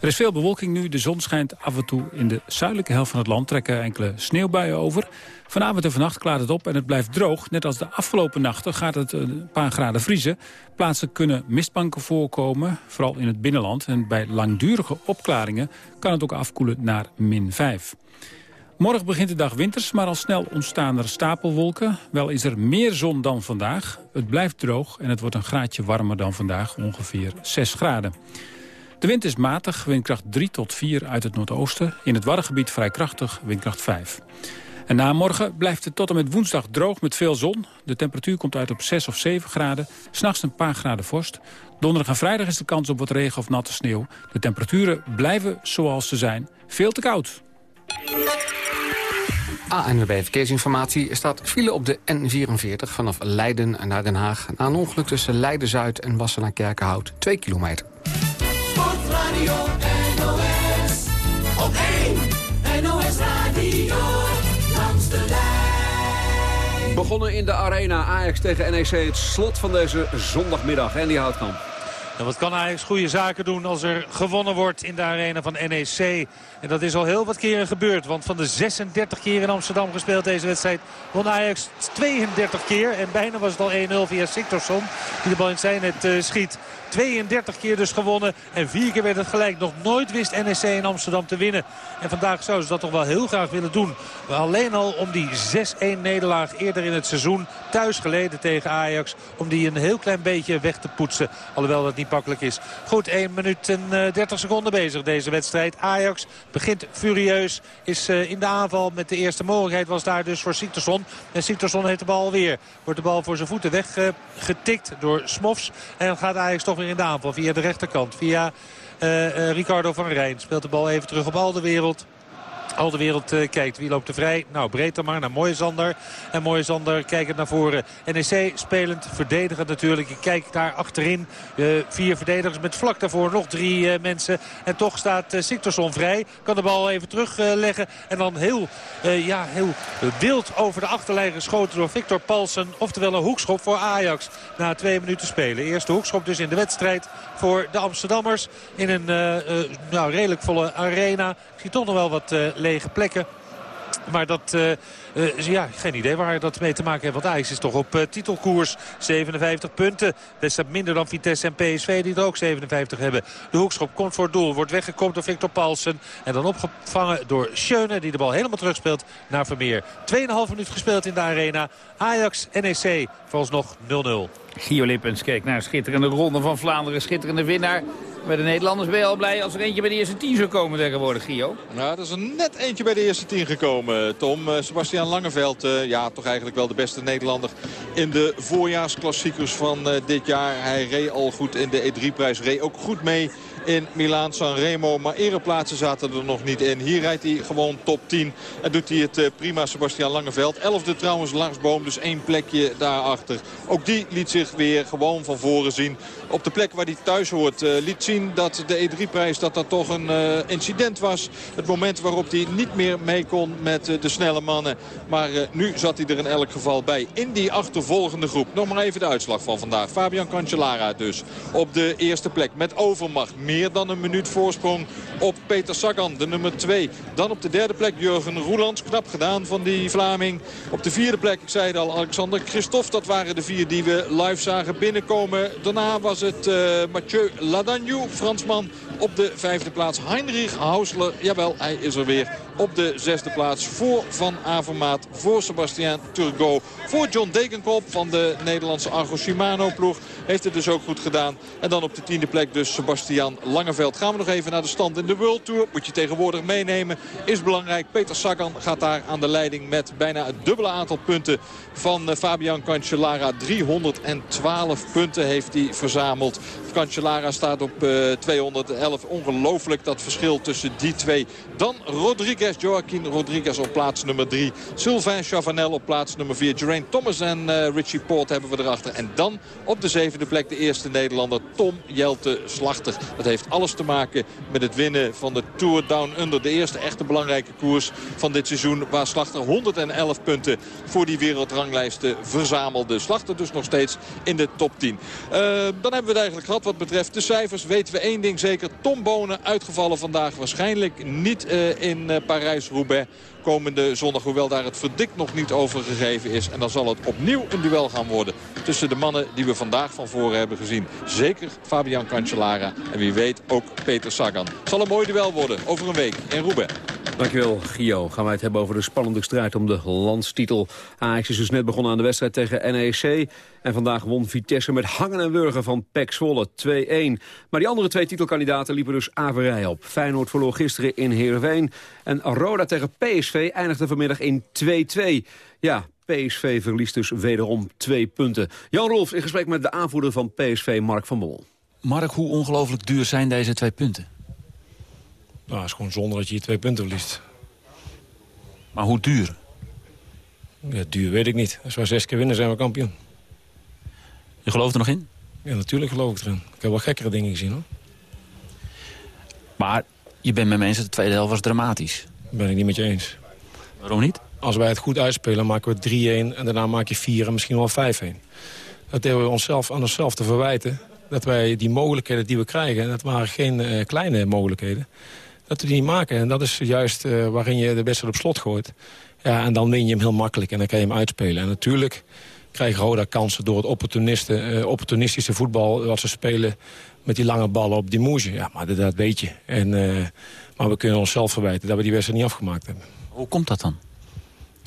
Er is veel bewolking nu. De zon schijnt af en toe in de zuidelijke helft van het land. Trekken enkele sneeuwbuien over. Vanavond en vannacht klaart het op en het blijft droog. Net als de afgelopen nachten gaat het een paar graden vriezen. Plaatsen kunnen mistbanken voorkomen, vooral in het binnenland. En bij langdurige opklaringen kan het ook afkoelen naar min 5. Morgen begint de dag winters, maar al snel ontstaan er stapelwolken. Wel is er meer zon dan vandaag. Het blijft droog en het wordt een graadje warmer dan vandaag, ongeveer 6 graden. De wind is matig, windkracht 3 tot 4 uit het noordoosten. In het Waddengebied vrij krachtig, windkracht 5. En na morgen blijft het tot en met woensdag droog met veel zon. De temperatuur komt uit op 6 of 7 graden. S'nachts een paar graden vorst. Donderdag en vrijdag is de kans op wat regen of natte sneeuw. De temperaturen blijven zoals ze zijn. Veel te koud. ANWB Verkeersinformatie. Er staat file op de N44 vanaf Leiden naar Den Haag. Na een ongeluk tussen Leiden-Zuid en Wassenaar-Kerkenhout. 2 kilometer. Sportradio NOS. Op 1 NOS Radio. Langs de lijn. Begonnen in de arena Ajax tegen NEC. Het slot van deze zondagmiddag. En die Houtkamp. Wat kan Ajax goede zaken doen als er gewonnen wordt in de arena van NEC. En dat is al heel wat keren gebeurd. Want van de 36 keer in Amsterdam gespeeld deze wedstrijd won Ajax 32 keer. En bijna was het al 1-0 via Siktorsson die de bal in zijn net uh, schiet. 32 keer dus gewonnen. En vier keer werd het gelijk. Nog nooit wist NEC in Amsterdam te winnen. En vandaag zouden ze dat toch wel heel graag willen doen. Maar alleen al om die 6-1 nederlaag eerder in het seizoen. Thuis geleden tegen Ajax. Om die een heel klein beetje weg te poetsen. Alhoewel dat niet makkelijk is. Goed, 1 minuut en 30 eh, seconden bezig deze wedstrijd. Ajax begint furieus. Is eh, in de aanval met de eerste mogelijkheid was daar dus voor Siktersson. En Siktersson heeft de bal weer. Wordt de bal voor zijn voeten weggetikt door Smofs. En gaat Ajax toch in de aanval via de rechterkant. Via uh, Ricardo van Rijn speelt de bal even terug op al de wereld. Al de wereld uh, kijkt. Wie loopt er vrij? Nou, breed dan maar naar Mooie Zander. En Mooie Zander kijkt naar voren. NEC spelend, verdedigend natuurlijk. Ik kijk daar achterin. Uh, vier verdedigers met vlak daarvoor nog drie uh, mensen. En toch staat uh, vrij. Kan de bal even terugleggen. en dan heel, ja, heel wild over de achterlijn geschoten door Victor Paulsen. Oftewel een hoekschop voor Ajax. Na twee minuten spelen. Eerste hoekschop dus in de wedstrijd voor de Amsterdammers. In een nou, redelijk volle arena. Ik zie toch nog wel wat lege plekken. Maar dat, uh, uh, ja, geen idee waar dat mee te maken heeft. Want Ajax is toch op uh, titelkoers. 57 punten. Wedstrijd minder dan Vitesse en PSV die er ook 57 hebben. De hoekschop komt voor het doel. Wordt weggekomen door Victor Paulsen. En dan opgevangen door Schöne die de bal helemaal terugspeelt naar Vermeer. 2,5 minuut gespeeld in de arena. Ajax, NEC, vooralsnog 0-0. Gio Lippens keek naar schitterende ronde van Vlaanderen. Schitterende winnaar. Bij de Nederlanders ben je al blij als er eentje bij de eerste tien zou komen tegenwoordig, Gio. Nou, er is er net eentje bij de eerste tien gekomen, Tom. Uh, Sebastian Langeveld, uh, ja, toch eigenlijk wel de beste Nederlander in de voorjaarsklassiekers van uh, dit jaar. Hij reed al goed in de E3-prijs, reed ook goed mee in Milaan Sanremo. Maar ereplaatsen zaten er nog niet in. Hier rijdt hij gewoon top 10. En doet hij het uh, prima, Sebastian Langeveld. Elfde trouwens Lars Boom, dus één plekje daarachter. Ook die liet zich weer gewoon van voren zien. Op de plek waar hij thuis hoort. Uh, liet zien dat de E3-prijs dat dat toch een uh, incident was. Het moment waarop hij niet meer mee kon met de snelle mannen. Maar nu zat hij er in elk geval bij. In die achtervolgende groep. Nog maar even de uitslag van vandaag. Fabian Cancellara dus op de eerste plek. Met overmacht meer dan een minuut voorsprong op Peter Sagan, de nummer 2. Dan op de derde plek Jurgen Roelands. Knap gedaan van die Vlaming. Op de vierde plek, ik zei het al, Alexander Christophe. Dat waren de vier die we live zagen binnenkomen. Daarna was het uh, Mathieu Ladagnou, Fransman. Op de vijfde plaats Heinrich Hausler. Jawel, hij is er weer op de zesde plaats. Voor Van Avermaat, voor Sebastian Turgot. Voor John Dekenkop van de Nederlandse Argo Shimano ploeg. Heeft het dus ook goed gedaan. En dan op de tiende plek dus Sebastian Langeveld. Gaan we nog even naar de stand in de World Tour. Moet je tegenwoordig meenemen. Is belangrijk. Peter Sagan gaat daar aan de leiding met bijna het dubbele aantal punten van eh, Fabian Cancellara. 312 punten heeft hij verzameld. Cancellara staat op uh, 211. Ongelooflijk dat verschil tussen die twee. Dan Rodriguez, Joaquin Rodriguez op plaats nummer 3. Sylvain Chavanel op plaats nummer 4. Geraint Thomas en uh, Richie Port hebben we erachter. En dan op de zevende plek de eerste Nederlander Tom Jelte Slachter. Dat heeft alles te maken met het winnen van de Tour Down Under. De eerste echte belangrijke koers van dit seizoen. Waar Slachter 111 punten voor die wereldranglijsten verzamelde. Slachter dus nog steeds in de top 10. Uh, dan hebben we het eigenlijk gehad wat betreft de cijfers. Weten we één ding zeker. Tom Bonen uitgevallen vandaag. Waarschijnlijk niet uh, in uh, Parijs-Roubaix komende zondag. Hoewel daar het verdikt nog niet over gegeven is. En dan zal het opnieuw een duel gaan worden tussen de mannen die we vandaag van voren hebben gezien. Zeker Fabian Cancellara en wie weet ook Peter Sagan. Het zal een mooi duel worden over een week in Roubaix. Dankjewel, Gio. Gaan wij het hebben over de spannende strijd om de landstitel. Ajax is dus net begonnen aan de wedstrijd tegen NEC. En vandaag won Vitesse met hangen en wurgen van PEC Zwolle 2-1. Maar die andere twee titelkandidaten liepen dus averij op. Feyenoord verloor gisteren in Heerenveen. En Roda tegen PSV eindigde vanmiddag in 2-2. Ja, PSV verliest dus wederom twee punten. Jan Rolfs in gesprek met de aanvoerder van PSV, Mark van Bommel. Mark, hoe ongelooflijk duur zijn deze twee punten? Nou, het is gewoon zonde dat je hier twee punten verliest. Maar hoe duur? Ja, duur weet ik niet. Als we zes keer winnen zijn we kampioen. Je gelooft er nog in? Ja, natuurlijk geloof ik erin. Ik heb wel gekkere dingen gezien hoor. Maar je bent met mensen, de tweede helft was dramatisch. Ben ik niet met je eens. Waarom niet? Als wij het goed uitspelen maken we 3-1 en daarna maak je 4 en misschien wel 5-1. Dat hebben we onszelf aan onszelf te verwijten. Dat wij die mogelijkheden die we krijgen, dat waren geen uh, kleine mogelijkheden. Dat we die niet maken. En dat is juist uh, waarin je de wedstrijd op slot gooit. Ja, en dan win je hem heel makkelijk en dan kan je hem uitspelen. En natuurlijk krijgt Roda kansen door het opportunisten, uh, opportunistische voetbal... wat ze spelen met die lange ballen op die moesje. Ja, maar dat, dat weet je. En, uh, maar we kunnen onszelf verwijten dat we die wedstrijd niet afgemaakt hebben. Hoe komt dat dan?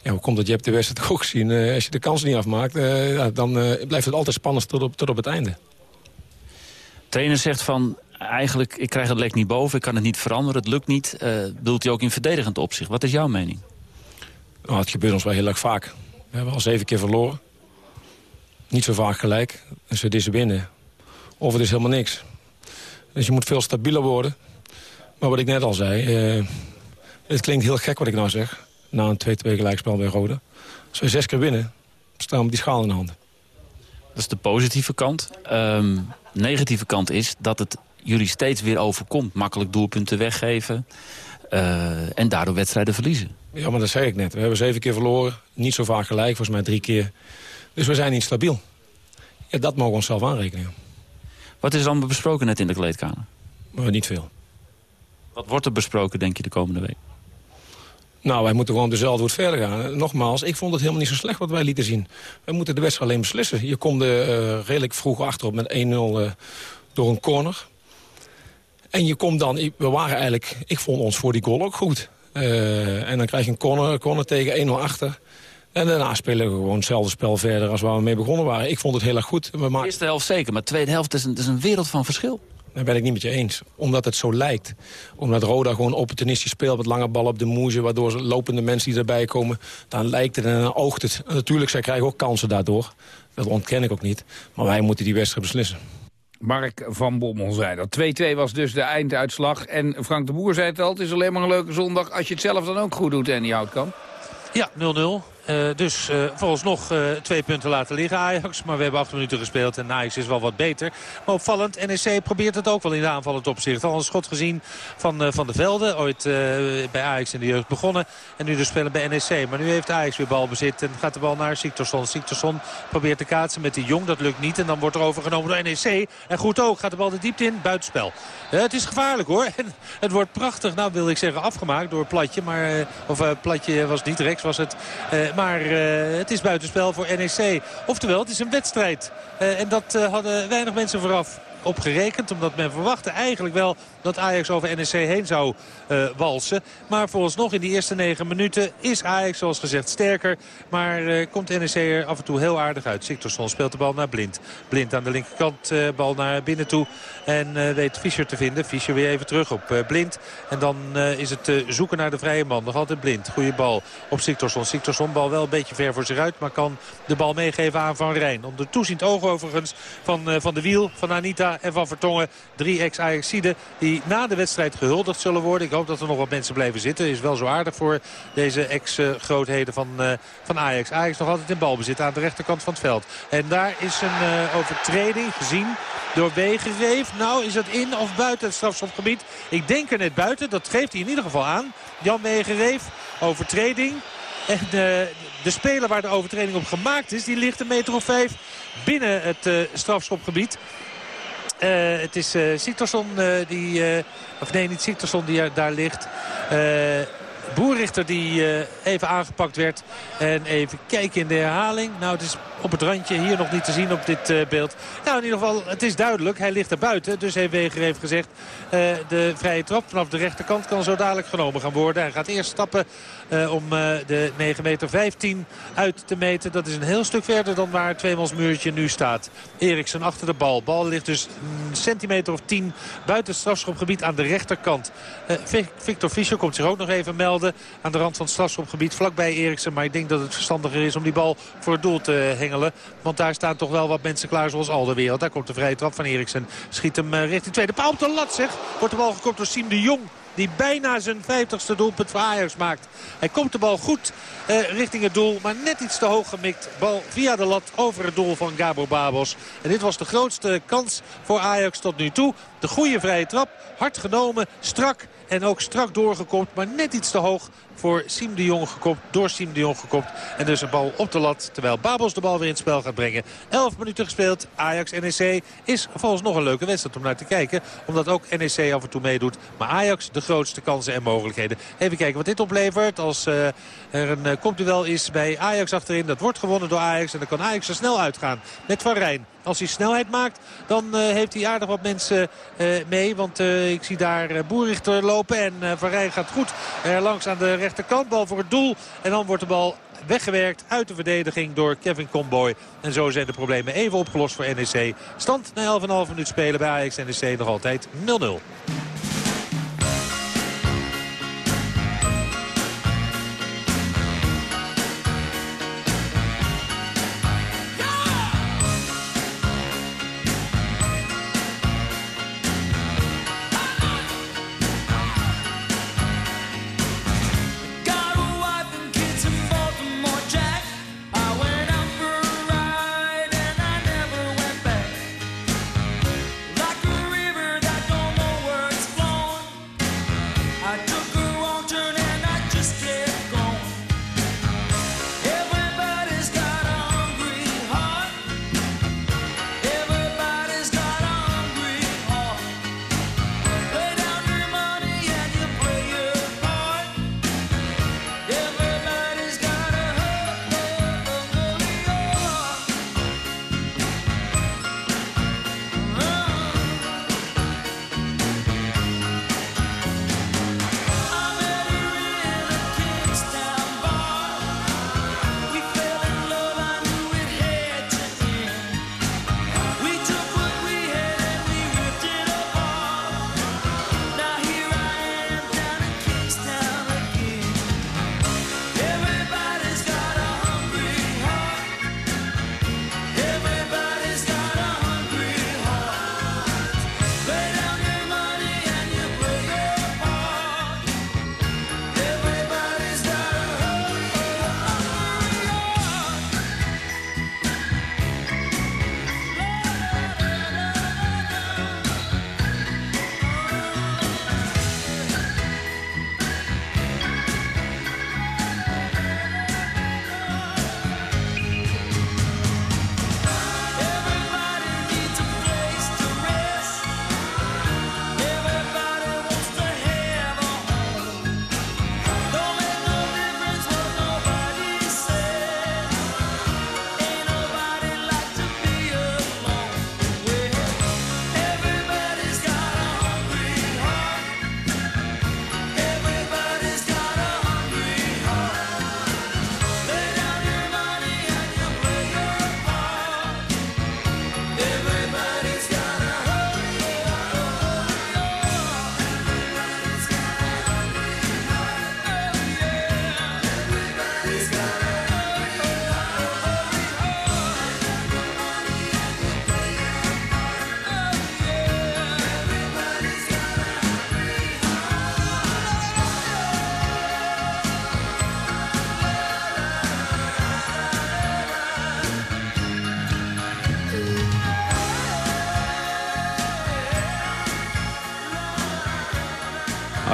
Ja, hoe komt dat? Je hebt de wedstrijd ook gezien. Uh, als je de kans niet afmaakt, ja, dan blijft het altijd spannend tot op, tot op het einde. De trainer zegt van, eigenlijk, ik krijg het lek niet boven, ik kan het niet veranderen, het lukt niet. bedoelt hij ook in verdedigend opzicht. Wat is jouw mening? Nou, het gebeurt ons wel heel erg vaak. We hebben al zeven keer verloren. Niet zo vaak gelijk. Dus het is winnen. Of het is helemaal niks. Dus je moet veel stabieler worden. Maar wat ik net al zei... Uh, het klinkt heel gek wat ik nou zeg. Na een 2-2 gelijkspel bij Rode. Als we zes keer winnen, staan we met die schaal in de handen. Dat is de positieve kant. Um, negatieve kant is dat het jullie steeds weer overkomt. Makkelijk doelpunten weggeven. Uh, en daardoor wedstrijden verliezen. Ja, maar dat zei ik net. We hebben zeven keer verloren. Niet zo vaak gelijk, volgens mij drie keer. Dus we zijn niet stabiel. Ja, dat mogen we onszelf aanrekenen. Wat is er allemaal besproken net in de kleedkamer? Maar niet veel. Wat wordt er besproken, denk je, de komende week? Nou, wij moeten gewoon dezelfde woord verder gaan. Nogmaals, ik vond het helemaal niet zo slecht wat wij lieten zien. Wij moeten de wedstrijd alleen beslissen. Je komt er uh, redelijk vroeg achterop met 1-0 uh, door een corner. En je komt dan, we waren eigenlijk, ik vond ons voor die goal ook goed. Uh, en dan krijg je een corner, corner tegen 1-0 achter. En daarna spelen we gewoon hetzelfde spel verder als waar we mee begonnen waren. Ik vond het heel erg goed. De eerste helft zeker, maar de tweede helft is een, is een wereld van verschil. Daar ben ik niet met je eens. Omdat het zo lijkt. Omdat Roda gewoon opportunistisch speelt met lange ballen op de moesje... waardoor lopende mensen die erbij komen, dan lijkt het en dan oogt het. En natuurlijk, zij krijgen ook kansen daardoor. Dat ontken ik ook niet. Maar wij moeten die wedstrijd beslissen. Mark van Bommel zei dat. 2-2 was dus de einduitslag. En Frank de Boer zei het al, het is alleen maar een leuke zondag... als je het zelf dan ook goed doet en die Houtkamp. Ja, 0-0. Uh, dus uh, vooralsnog uh, twee punten laten liggen Ajax. Maar we hebben acht minuten gespeeld en Ajax is wel wat beter. Maar opvallend, NEC probeert het ook wel in de aanvallend opzicht. Al een schot gezien van, van de Velden. Ooit bij Ajax in de jeugd begonnen. En nu dus spelen bij NEC. Maar nu heeft Ajax weer balbezit en gaat de bal naar Siktorsson. Siktorsson probeert te kaatsen met die Jong. Dat lukt niet. En dan wordt er overgenomen door NEC. En goed ook, gaat de bal de diepte in. Buitenspel. het is gevaarlijk hoor. *laughs* En het wordt prachtig, nou wil ik zeggen afgemaakt door Platje. Maar, of Platje was niet, Rex was het maar uh, het is buitenspel voor NEC. Oftewel, het is een wedstrijd. Uh, en dat uh, hadden weinig mensen vooraf op gerekend. Omdat men verwachtte eigenlijk wel dat Ajax over NEC heen zou uh, walsen. Maar nog in die eerste negen minuten is Ajax zoals gezegd sterker. Maar uh, komt NEC er af en toe heel aardig uit. Siktorsson speelt de bal naar Blind. Blind aan de linkerkant, uh, bal naar binnen toe. En weet Fischer te vinden. Fischer weer even terug op Blind. En dan is het zoeken naar de vrije man. Nog altijd Blind. Goede bal op Siktorsson. Siktorsson bal wel een beetje ver voor zich uit. Maar kan de bal meegeven aan Van Rijn. Onder toeziend oog overigens van, van de wiel, van Anita en van Vertongen. Drie ex-Ajaxiden die na de wedstrijd gehuldigd zullen worden. Ik hoop dat er nog wat mensen blijven zitten. Is wel zo aardig voor deze ex-grootheden van, uh, van Ajax. Ajax nog altijd in balbezit aan de rechterkant van het veld. En daar is een uh, overtreding gezien door Wegereef. Nou, is dat in of buiten het strafschopgebied? Ik denk er net buiten. Dat geeft hij in ieder geval aan. Jan Wegereef, overtreding. En uh, de speler waar de overtreding op gemaakt is, die ligt een meter of vijf binnen het strafschopgebied. Uh, het is uh, die... of nee, niet Siktorsson die daar ligt. Boerrichter die even aangepakt werd. En even kijken in de herhaling. Nou, het is op het randje hier nog niet te zien op dit uh, beeld. Nou, in ieder geval, het is duidelijk. Hij ligt er buiten. Dus heeft Weger heeft gezegd, uh, de vrije trap vanaf de rechterkant kan zo dadelijk genomen gaan worden. Hij gaat eerst stappen uh, om de 9 meter 15 uit te meten. Dat is een heel stuk verder dan waar het tweemansmuurtje nu staat. Eriksen achter de bal. Bal ligt dus een centimeter of 10 buiten het strafschopgebied aan de rechterkant. Victor Fischer komt zich ook nog even melden aan de rand van het strafschopgebied vlakbij Eriksen. Maar ik denk dat het verstandiger is om die bal voor het doel te Want daar staan toch wel wat mensen klaar zoals Alderwereld. Daar komt de vrije trap van Eriksen. Schiet hem uh, richting tweede paal op de lat zeg. Wordt de bal gekopt door Siem de Jong. Die bijna zijn 50ste doelpunt voor Ajax maakt. Hij komt de bal goed uh, richting het doel. Maar net iets te hoog gemikt. Bal via de lat over het doel van Gabo Babos. En dit was de grootste kans voor Ajax tot nu toe. De goede vrije trap. Hard genomen. Strak. En ook strak doorgekopt. Maar net iets te hoog voor Siem de Jong gekopt. Door Siem de Jong gekopt. En dus een bal op de lat. Terwijl Babos de bal weer in het spel gaat brengen. 11 minuten gespeeld. Ajax-NEC is volgens nog een leuke wedstrijd om naar te kijken. Omdat ook NEC af en toe meedoet. Maar Ajax de grootste kansen en mogelijkheden. Even kijken wat dit oplevert. Als uh, er een uh, kopduel is bij Ajax achterin. Dat wordt gewonnen door Ajax. En dan kan Ajax er snel uitgaan. Met Van Rijn. Als hij snelheid maakt, dan uh, heeft hij aardig wat mensen uh, mee. Want uh, ik zie daar Boerichter lopen. En Van gaat goed er langs aan de rechterkant. Bal voor het doel. En dan wordt de bal weggewerkt uit de verdediging door Kevin Comboy. En zo zijn de problemen even opgelost voor NEC. Stand na 11,5 minuut spelen bij Ajax NEC nog altijd 0-0.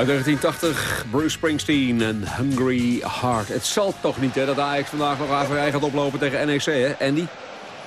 Uit 1980, Bruce Springsteen en Hungry Heart. Het zal toch niet hè, dat Ajax vandaag nog averij gaat oplopen tegen NEC, hè, Andy?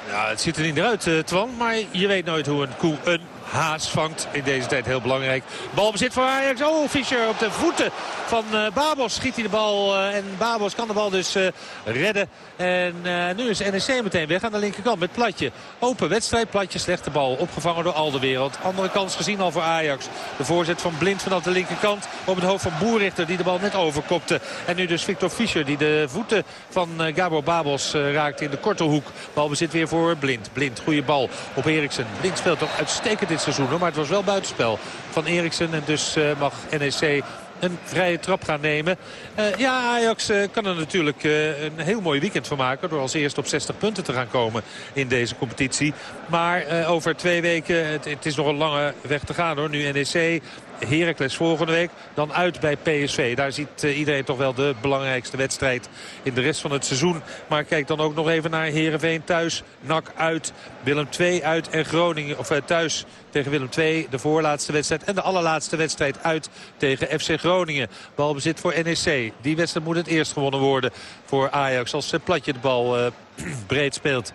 Ja, het ziet er niet eruit, uh, Twan. Maar je weet nooit hoe een koe een haas vangt. In deze tijd heel belangrijk. Balbezit voor Ajax. Oh, Fischer op de voeten van uh, Babos schiet hij de bal. Uh, en Babos kan de bal dus uh, redden. En nu is NEC meteen weg aan de linkerkant met Platje. Open wedstrijd. Platje slechte bal. Opgevangen door Alderwereld. Andere kans gezien al voor Ajax. De voorzet van Blind vanaf de linkerkant. Op het hoofd van Boerrichter die de bal net overkopte. En nu dus Victor Fischer die de voeten van Gabor Babos raakt in de korte hoek. Balbezit weer voor Blind. Blind, goede bal op Eriksen. Blind speelt toch uitstekend dit seizoen. Maar het was wel buitenspel van Eriksen. En dus uh, mag NEC een vrije trap gaan nemen. Uh, ja, Ajax uh, kan er natuurlijk een heel mooi weekend van maken... door als eerste op 60 punten te gaan komen in deze competitie. Maar over twee weken, het, het, is nog een lange weg te gaan hoor. Nu NEC, Heracles volgende week. Dan uit bij PSV. Daar ziet uh, iedereen toch wel de belangrijkste wedstrijd in de rest van het seizoen. Maar kijk dan ook nog even naar Herenveen thuis. NAC uit. Willem II uit. En Groningen of, uh, thuis tegen Willem II. De voorlaatste wedstrijd. En de allerlaatste wedstrijd uit tegen FC Groningen. Balbezit voor NEC. Die wedstrijd moet het eerst gewonnen worden voor Ajax. Als Platje de bal uh, *clears throat* breed speelt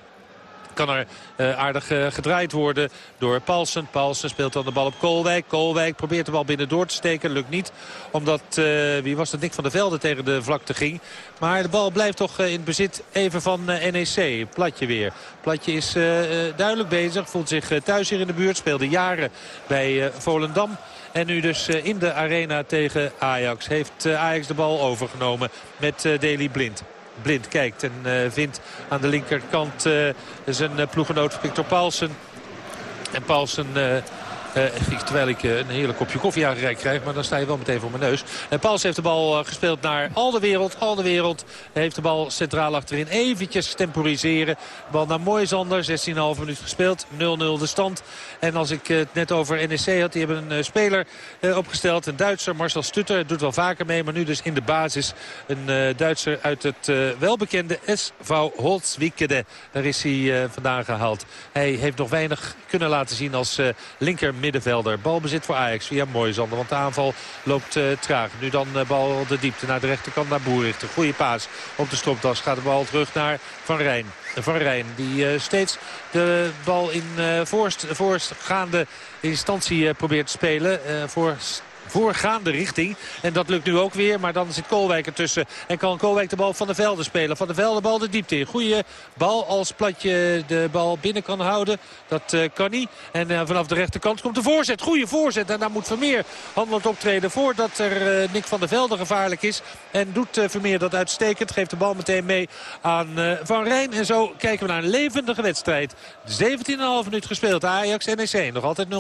kan er uh, aardig uh, gedraaid worden door Paulsen. Paulsen speelt dan de bal op Koolwijk. Koolwijk probeert de bal binnen door te steken. Lukt niet. Omdat, uh, wie was het, Nick van der Velde tegen de vlakte ging. Maar de bal blijft toch in bezit even van NEC. Platje weer. Platje is duidelijk bezig. Voelt zich thuis hier in de buurt. Speelde jaren bij Volendam. En nu dus in de arena tegen Ajax. Heeft Ajax de bal overgenomen met Deli Blind. Blind kijkt en uh, vindt aan de linkerkant uh, zijn uh, ploegenoot Victor Paulsen. En Paulsen... Uh, terwijl ik uh, een heerlijk kopje koffie aangereikt krijg. Maar dan sta je wel meteen voor mijn neus. En Pauls heeft de bal gespeeld naar Al de Wereld. Al de Wereld heeft de bal centraal achterin eventjes temporiseren. Bal naar Moisander. 16,5 minuut gespeeld. 0-0 de stand. En als ik het net over NEC had. Die hebben een speler opgesteld. Een Duitser, Marcel Stutter. Doet wel vaker mee. Maar nu dus in de basis. Een Duitser uit het welbekende SV Holzwickede. Daar is hij vandaan gehaald. Hij heeft nog weinig kunnen laten zien als linker middenvelder. Balbezit voor Ajax via Moisander. Want de aanval loopt uh, traag. Nu dan uh, bal de diepte naar de rechterkant naar Boerichter. Goede paas op de stropdas. Gaat de bal terug naar Van Rijn. Van Rijn die uh, steeds de bal in voorst, voorstgaande instantie probeert te spelen. voor voorgaande richting. En dat lukt nu ook weer. Maar dan zit Koolwijk ertussen. En kan Koolwijk de bal van de velden spelen. Van de velden bal de diepte in. Goeie bal als Platje de bal binnen kan houden. Dat uh, kan niet. En uh, vanaf de rechterkant komt de voorzet. Goeie voorzet. En daar moet Vermeer handelend optreden voordat er uh, Nick van der Velde gevaarlijk is. En doet Vermeer dat uitstekend. Geeft de bal meteen mee aan Van Rijn. En zo kijken we naar een levendige wedstrijd. 17,5 minuut gespeeld. Ajax NEC. Nog altijd 0-0.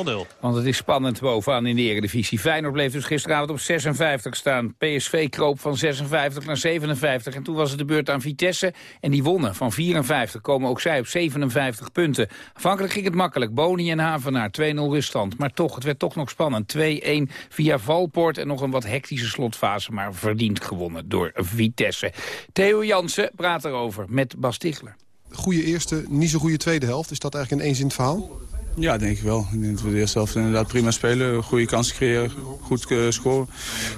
Want het is spannend bovenaan in de Eredivisie. Feyenoord bleef dus gisteravond op 56 staan. PSV kroop van 56 naar 57. En toen was het de beurt aan Vitesse. En die wonnen van 54. Komen ook zij op 57 punten. Afhankelijk ging het makkelijk. Boni en Havenaar 2-0 ruststand. Maar toch, het werd toch nog spannend. 2-1 via Valpoort en nog een wat hectische slotfase. Maar verdiend gewonnen door Vitesse. Theo Jansen praat erover met Bas Tichler. Goede eerste, niet zo goede tweede helft. Is dat eigenlijk een eenzin verhaal? Ja, denk ik wel. Ik denk dat we de eerste helft inderdaad prima spelen. Goede kansen creëren, goed uh, scoren.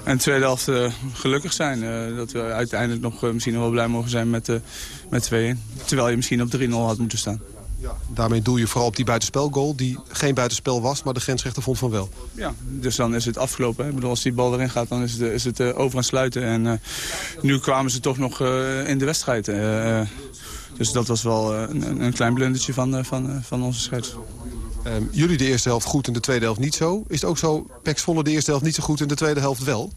En de tweede helft uh, gelukkig zijn. Uh, dat we uiteindelijk nog misschien nog wel blij mogen zijn met, met 2-1. Terwijl je misschien op 3-0 had moeten staan. Ja, daarmee doe je vooral op die buitenspelgoal die geen buitenspel was, maar de grensrechter vond van wel. Ja, dus dan is het afgelopen. Hè. Ik bedoel, als die bal erin gaat, dan is het, is het over aan sluiten. En nu kwamen ze toch nog in de wedstrijd. dus dat was wel een, een klein blundertje van, van, van onze scheidsrechter. Um, jullie de eerste helft goed en de tweede helft niet zo. Is het ook zo, Pex Volle de eerste helft niet zo goed en de tweede helft wel?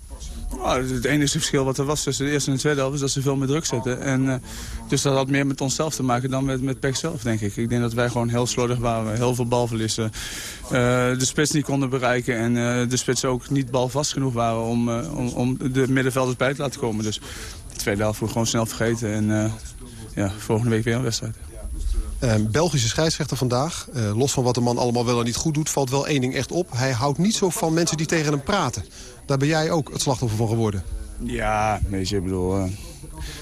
Nou, het enige verschil wat er was tussen de eerste en de tweede helft... is dat ze veel meer druk zetten. En, uh, dus dat had meer met onszelf te maken dan met, met zelf, denk ik. Ik denk dat wij gewoon heel slordig waren. Heel veel balverlissen. Uh, de spits niet konden bereiken. En uh, de spits ook niet balvast genoeg waren om, om, om, de middenvelders bij te laten komen. Dus de tweede helft we gewoon snel vergeten. En ja, volgende week weer een wedstrijd. Uh, Belgische scheidsrechter vandaag, uh, los van wat de man allemaal wel en niet goed doet... valt wel één ding echt op. Hij houdt niet zo van mensen die tegen hem praten. Daar ben jij ook het slachtoffer van geworden. Ja, weet je, ik bedoel... Uh,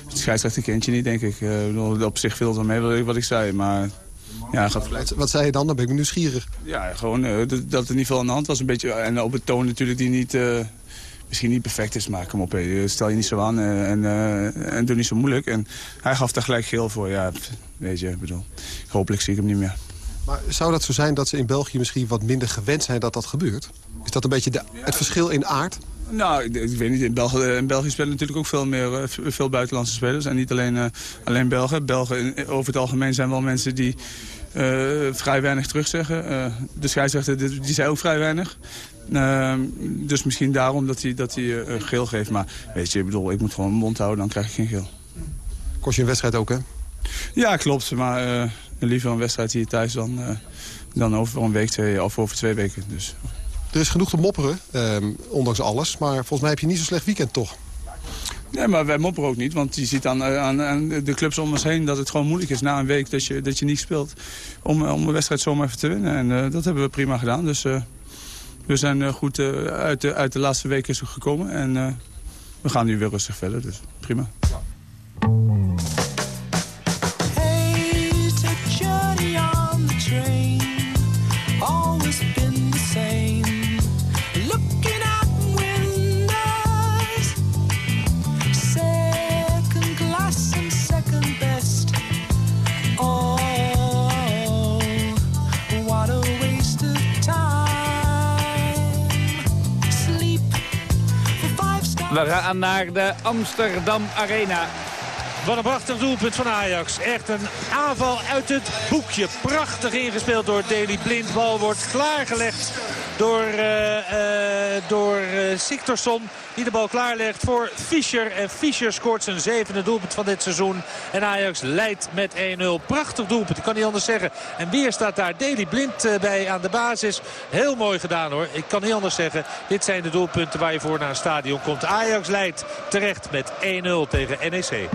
het scheidsrechter kent je niet, denk ik. bedoel, op zich veel van mee wat ik, wat ik zei, maar... Ja, gaat... Wat zei je dan? Dan ben ik nieuwsgierig. Ja, gewoon dat er niet veel aan de hand was. Een beetje, en op het toon natuurlijk die niet misschien niet perfect is, maar kom op, stel je niet zo aan en, en doe niet zo moeilijk. En hij gaf daar gelijk geel voor. Ja, weet je, bedoel, hopelijk zie ik hem niet meer. Maar zou dat zo zijn dat ze in België misschien wat minder gewend zijn dat dat gebeurt? Is dat een beetje de, het verschil in aard? Nou, ik, ik weet niet. In België, in België spelen natuurlijk ook veel meer veel buitenlandse spelers. En niet alleen, uh, alleen Belgen. Belgen over het algemeen zijn wel mensen die uh, vrij weinig terugzeggen. Uh, de scheidsrechter die zei ook vrij weinig. Uh, dus misschien daarom dat hij, dat hij geel geeft. Maar weet je, ik bedoel, ik moet gewoon mijn mond houden, dan krijg ik geen geel. Kost je een wedstrijd ook, hè? Ja, klopt. Maar liever een wedstrijd hier thuis dan, dan over een week, twee, of over twee weken. Dus. Er is genoeg te mopperen, ondanks alles. Maar volgens mij heb je niet zo'n slecht weekend, toch? Nee, maar wij mopperen ook niet. Want je ziet aan, aan, aan, de clubs om ons heen dat het gewoon moeilijk is na een week dat je, dat je niet speelt. Om, om een wedstrijd zomaar even te winnen. En uh, dat hebben we prima gedaan. Dus uh, we zijn uh, goed uit, de, uit de laatste weken gekomen. En we gaan nu weer rustig verder. Dus prima. Naar de Amsterdam Arena. Wat een prachtig doelpunt van Ajax. Echt een aanval uit het boekje. Prachtig ingespeeld door Deli Blind. Bal wordt klaargelegd door, uh, door uh, Siktorsson. Die de bal klaarlegt voor Fischer. En Fischer scoort zijn zevende doelpunt van dit seizoen. En Ajax leidt met 1-0. Prachtig doelpunt, ik kan niet anders zeggen. En weer staat daar Deli Blind bij aan de basis. Heel mooi gedaan hoor. Ik kan niet anders zeggen. Dit zijn de doelpunten waar je voor naar een stadion komt. Ajax leidt terecht met 1-0 tegen NEC.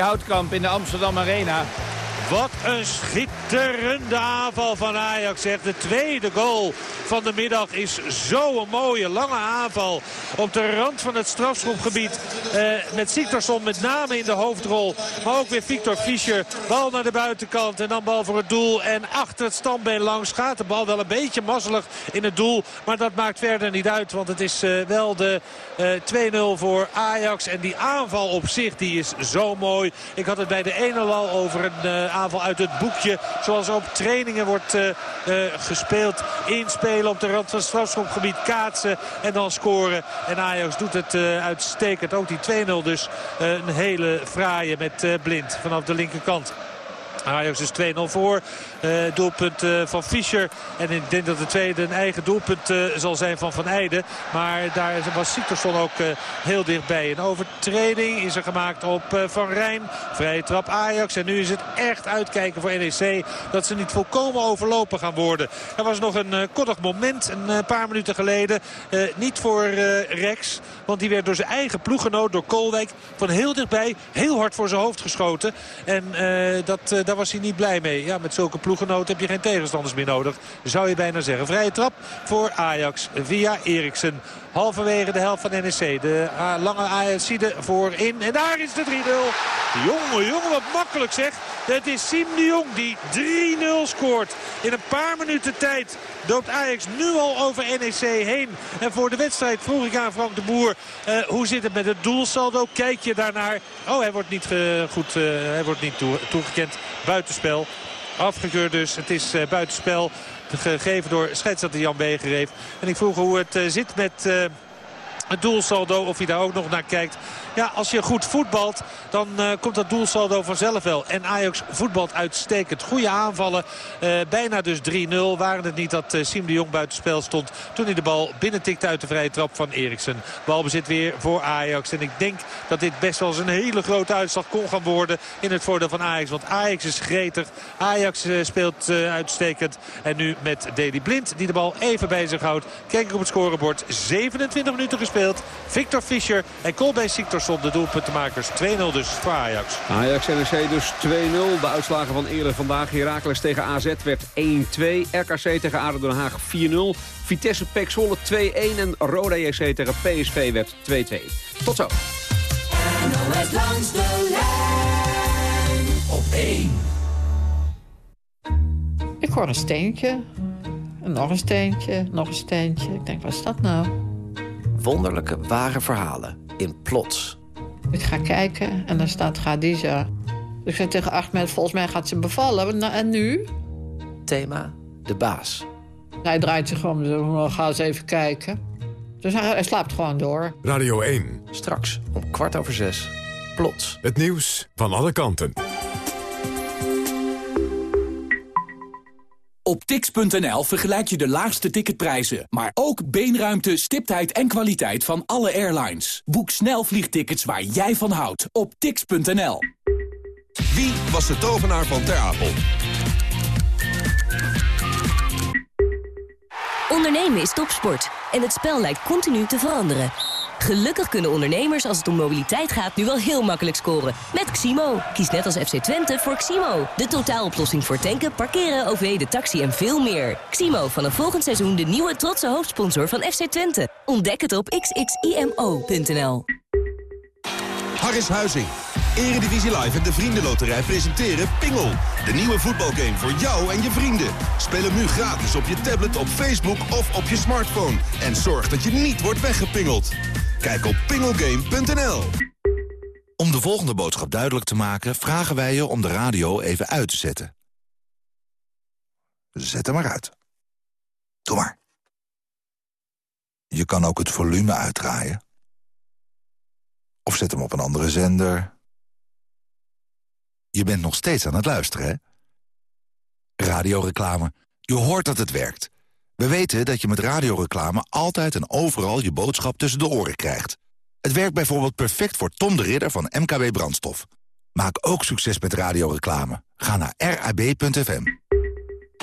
Houtkamp in de Amsterdam Arena. Wat een schitterende aanval van Ajax. Zegt. De tweede goal van de middag is zo'n mooie lange aanval. Op de rand van het strafschopgebied. Eh, met Siktorsson met name in de hoofdrol. Maar ook weer Victor Fischer. Bal naar de buitenkant en dan bal voor het doel. En achter het standbeen langs gaat de bal wel een beetje mazzelig in het doel. Maar dat maakt verder niet uit. Want het is uh, wel de uh, 2-0 voor Ajax. En die aanval op zich die is zo mooi. Ik had het bij de ene al over een aanval uit het boekje. Zoals op trainingen wordt gespeeld. Inspelen op de rand van het strafschopgebied. Kaatsen en dan scoren. En Ajax doet het uitstekend. Ook die 2-0 dus een hele fraaie met Blind vanaf de linkerkant. Ajax is 2-0 voor. Uh, doelpunt uh, van Fischer. En ik denk dat de tweede een eigen doelpunt uh, zal zijn van Van Eijden. Maar daar was Siktersson ook heel dichtbij. Een overtreding is er gemaakt op Van Rijn. Vrije trap Ajax. En nu is het echt uitkijken voor NEC. Dat ze niet volkomen overlopen gaan worden. Er was nog een koddig moment een paar minuten geleden. niet voor Rex. Want die werd door zijn eigen ploeggenoot, door Koolwijk, van heel dichtbij heel hard voor zijn hoofd geschoten. En dat, daar was hij niet blij mee. Ja, met zulke ploeggenoot heb je geen tegenstanders meer nodig. Zou je bijna zeggen. Vrije trap voor Ajax via Eriksen. Halverwege de helft van NEC. De lange Ajaxide voorin. En daar is de 3-0. Jongen, jongen, wat makkelijk zeg. Het is Siem de Jong die 3-0 scoort. In een paar minuten tijd loopt Ajax nu al over NEC heen. En voor de wedstrijd vroeg ik aan Frank de Boer. Uh, hoe zit het met het doelsaldo? Kijk je daarnaar. Oh, hij wordt niet, uh, goed, uh, hij wordt niet toe, toegekend. Buitenspel. Afgekeurd dus. Het is uh, buitenspel. Gegeven door scheidsrechter Jan Begereef. En ik vroeg hoe het uh, zit met... Uh, het doelsaldo, of hij daar ook nog naar kijkt. Ja, als je goed voetbalt, dan uh, komt dat doelsaldo vanzelf wel. En Ajax voetbalt uitstekend. Goede aanvallen. Uh, bijna dus 3-0. Waren het niet dat uh, Siem de Jong buitenspel stond... toen hij de bal binnentikte uit de vrije trap van Eriksen. Balbezit weer voor Ajax. En ik denk dat dit best wel eens een hele grote uitslag kon gaan worden... in het voordeel van Ajax. Want Ajax is gretig. Ajax speelt uitstekend. En nu met Deli Blind, die de bal even zich houdt. Kijk op het scorebord. 27 minuten gespeeld. Victor Fischer en Colbein Siktor de doelpuntenmakers. 2-0 dus voor Ajax. Ajax NEC dus 2-0. De uitslagen van eerder vandaag. Heracles tegen AZ werd 1-2. RKC tegen ADO Den Haag 4-0. Vitesse Pek Zwolle 2-1. En Roda JC tegen PSV werd 2-2. Tot zo. NOS langs de lijn op 1. Ik hoor een steentje. En nog een steentje, nog een steentje. Ik denk, wat is dat nou? Wonderlijke, ware verhalen in Plots. Ik ga kijken en daar staat Khadija. Ik zei tegen Ahmed, volgens mij gaat ze bevallen. Nou, en nu? Thema, de baas. Hij draait zich om, dus ga eens even kijken. Dus hij, hij slaapt gewoon door. Radio 1. Straks om kwart over zes. Plots. Het nieuws van alle kanten. Op tix.nl vergelijk je de laagste ticketprijzen, maar ook beenruimte, stiptheid en kwaliteit van alle airlines. Boek snel vliegtickets waar jij van houdt op tix.nl. Wie was de tovenaar van Ter Apel? Ondernemen is topsport en het spel lijkt continu te veranderen. Gelukkig kunnen ondernemers als het om mobiliteit gaat nu wel heel makkelijk scoren. Met Ximo. Kies net als FC Twente voor Ximo. De totaaloplossing voor tanken, parkeren, OV, de taxi en veel meer. Ximo, vanaf volgend seizoen de nieuwe trotse hoofdsponsor van FC Twente. Ontdek het op xximo.nl. Harris Huizing. Eredivisie Live en de Vriendenloterij presenteren Pingel. De nieuwe voetbalgame voor jou en je vrienden. Speel hem nu gratis op je tablet, op Facebook of op je smartphone. En zorg dat je niet wordt weggepingeld. Kijk op pingelgame.nl. Om de volgende boodschap duidelijk te maken... vragen wij je om de radio even uit te zetten. Zet hem maar uit. Doe maar. Je kan ook het volume uitdraaien. Of zet hem op een andere zender. Je bent nog steeds aan het luisteren, hè? Radioreclame. Je hoort dat het werkt. We weten dat je met radioreclame altijd en overal je boodschap tussen de oren krijgt. Het werkt bijvoorbeeld perfect voor Tom de Ridder van MKB Brandstof. Maak ook succes met radioreclame. Ga naar rab.fm.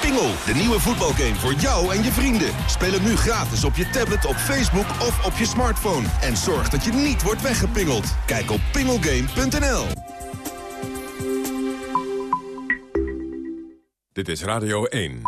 Pingel, de nieuwe voetbalgame voor jou en je vrienden. Speel hem nu gratis op je tablet, op Facebook of op je smartphone. En zorg dat je niet wordt weggepingeld. Kijk op pingelgame.nl. Dit is Radio 1.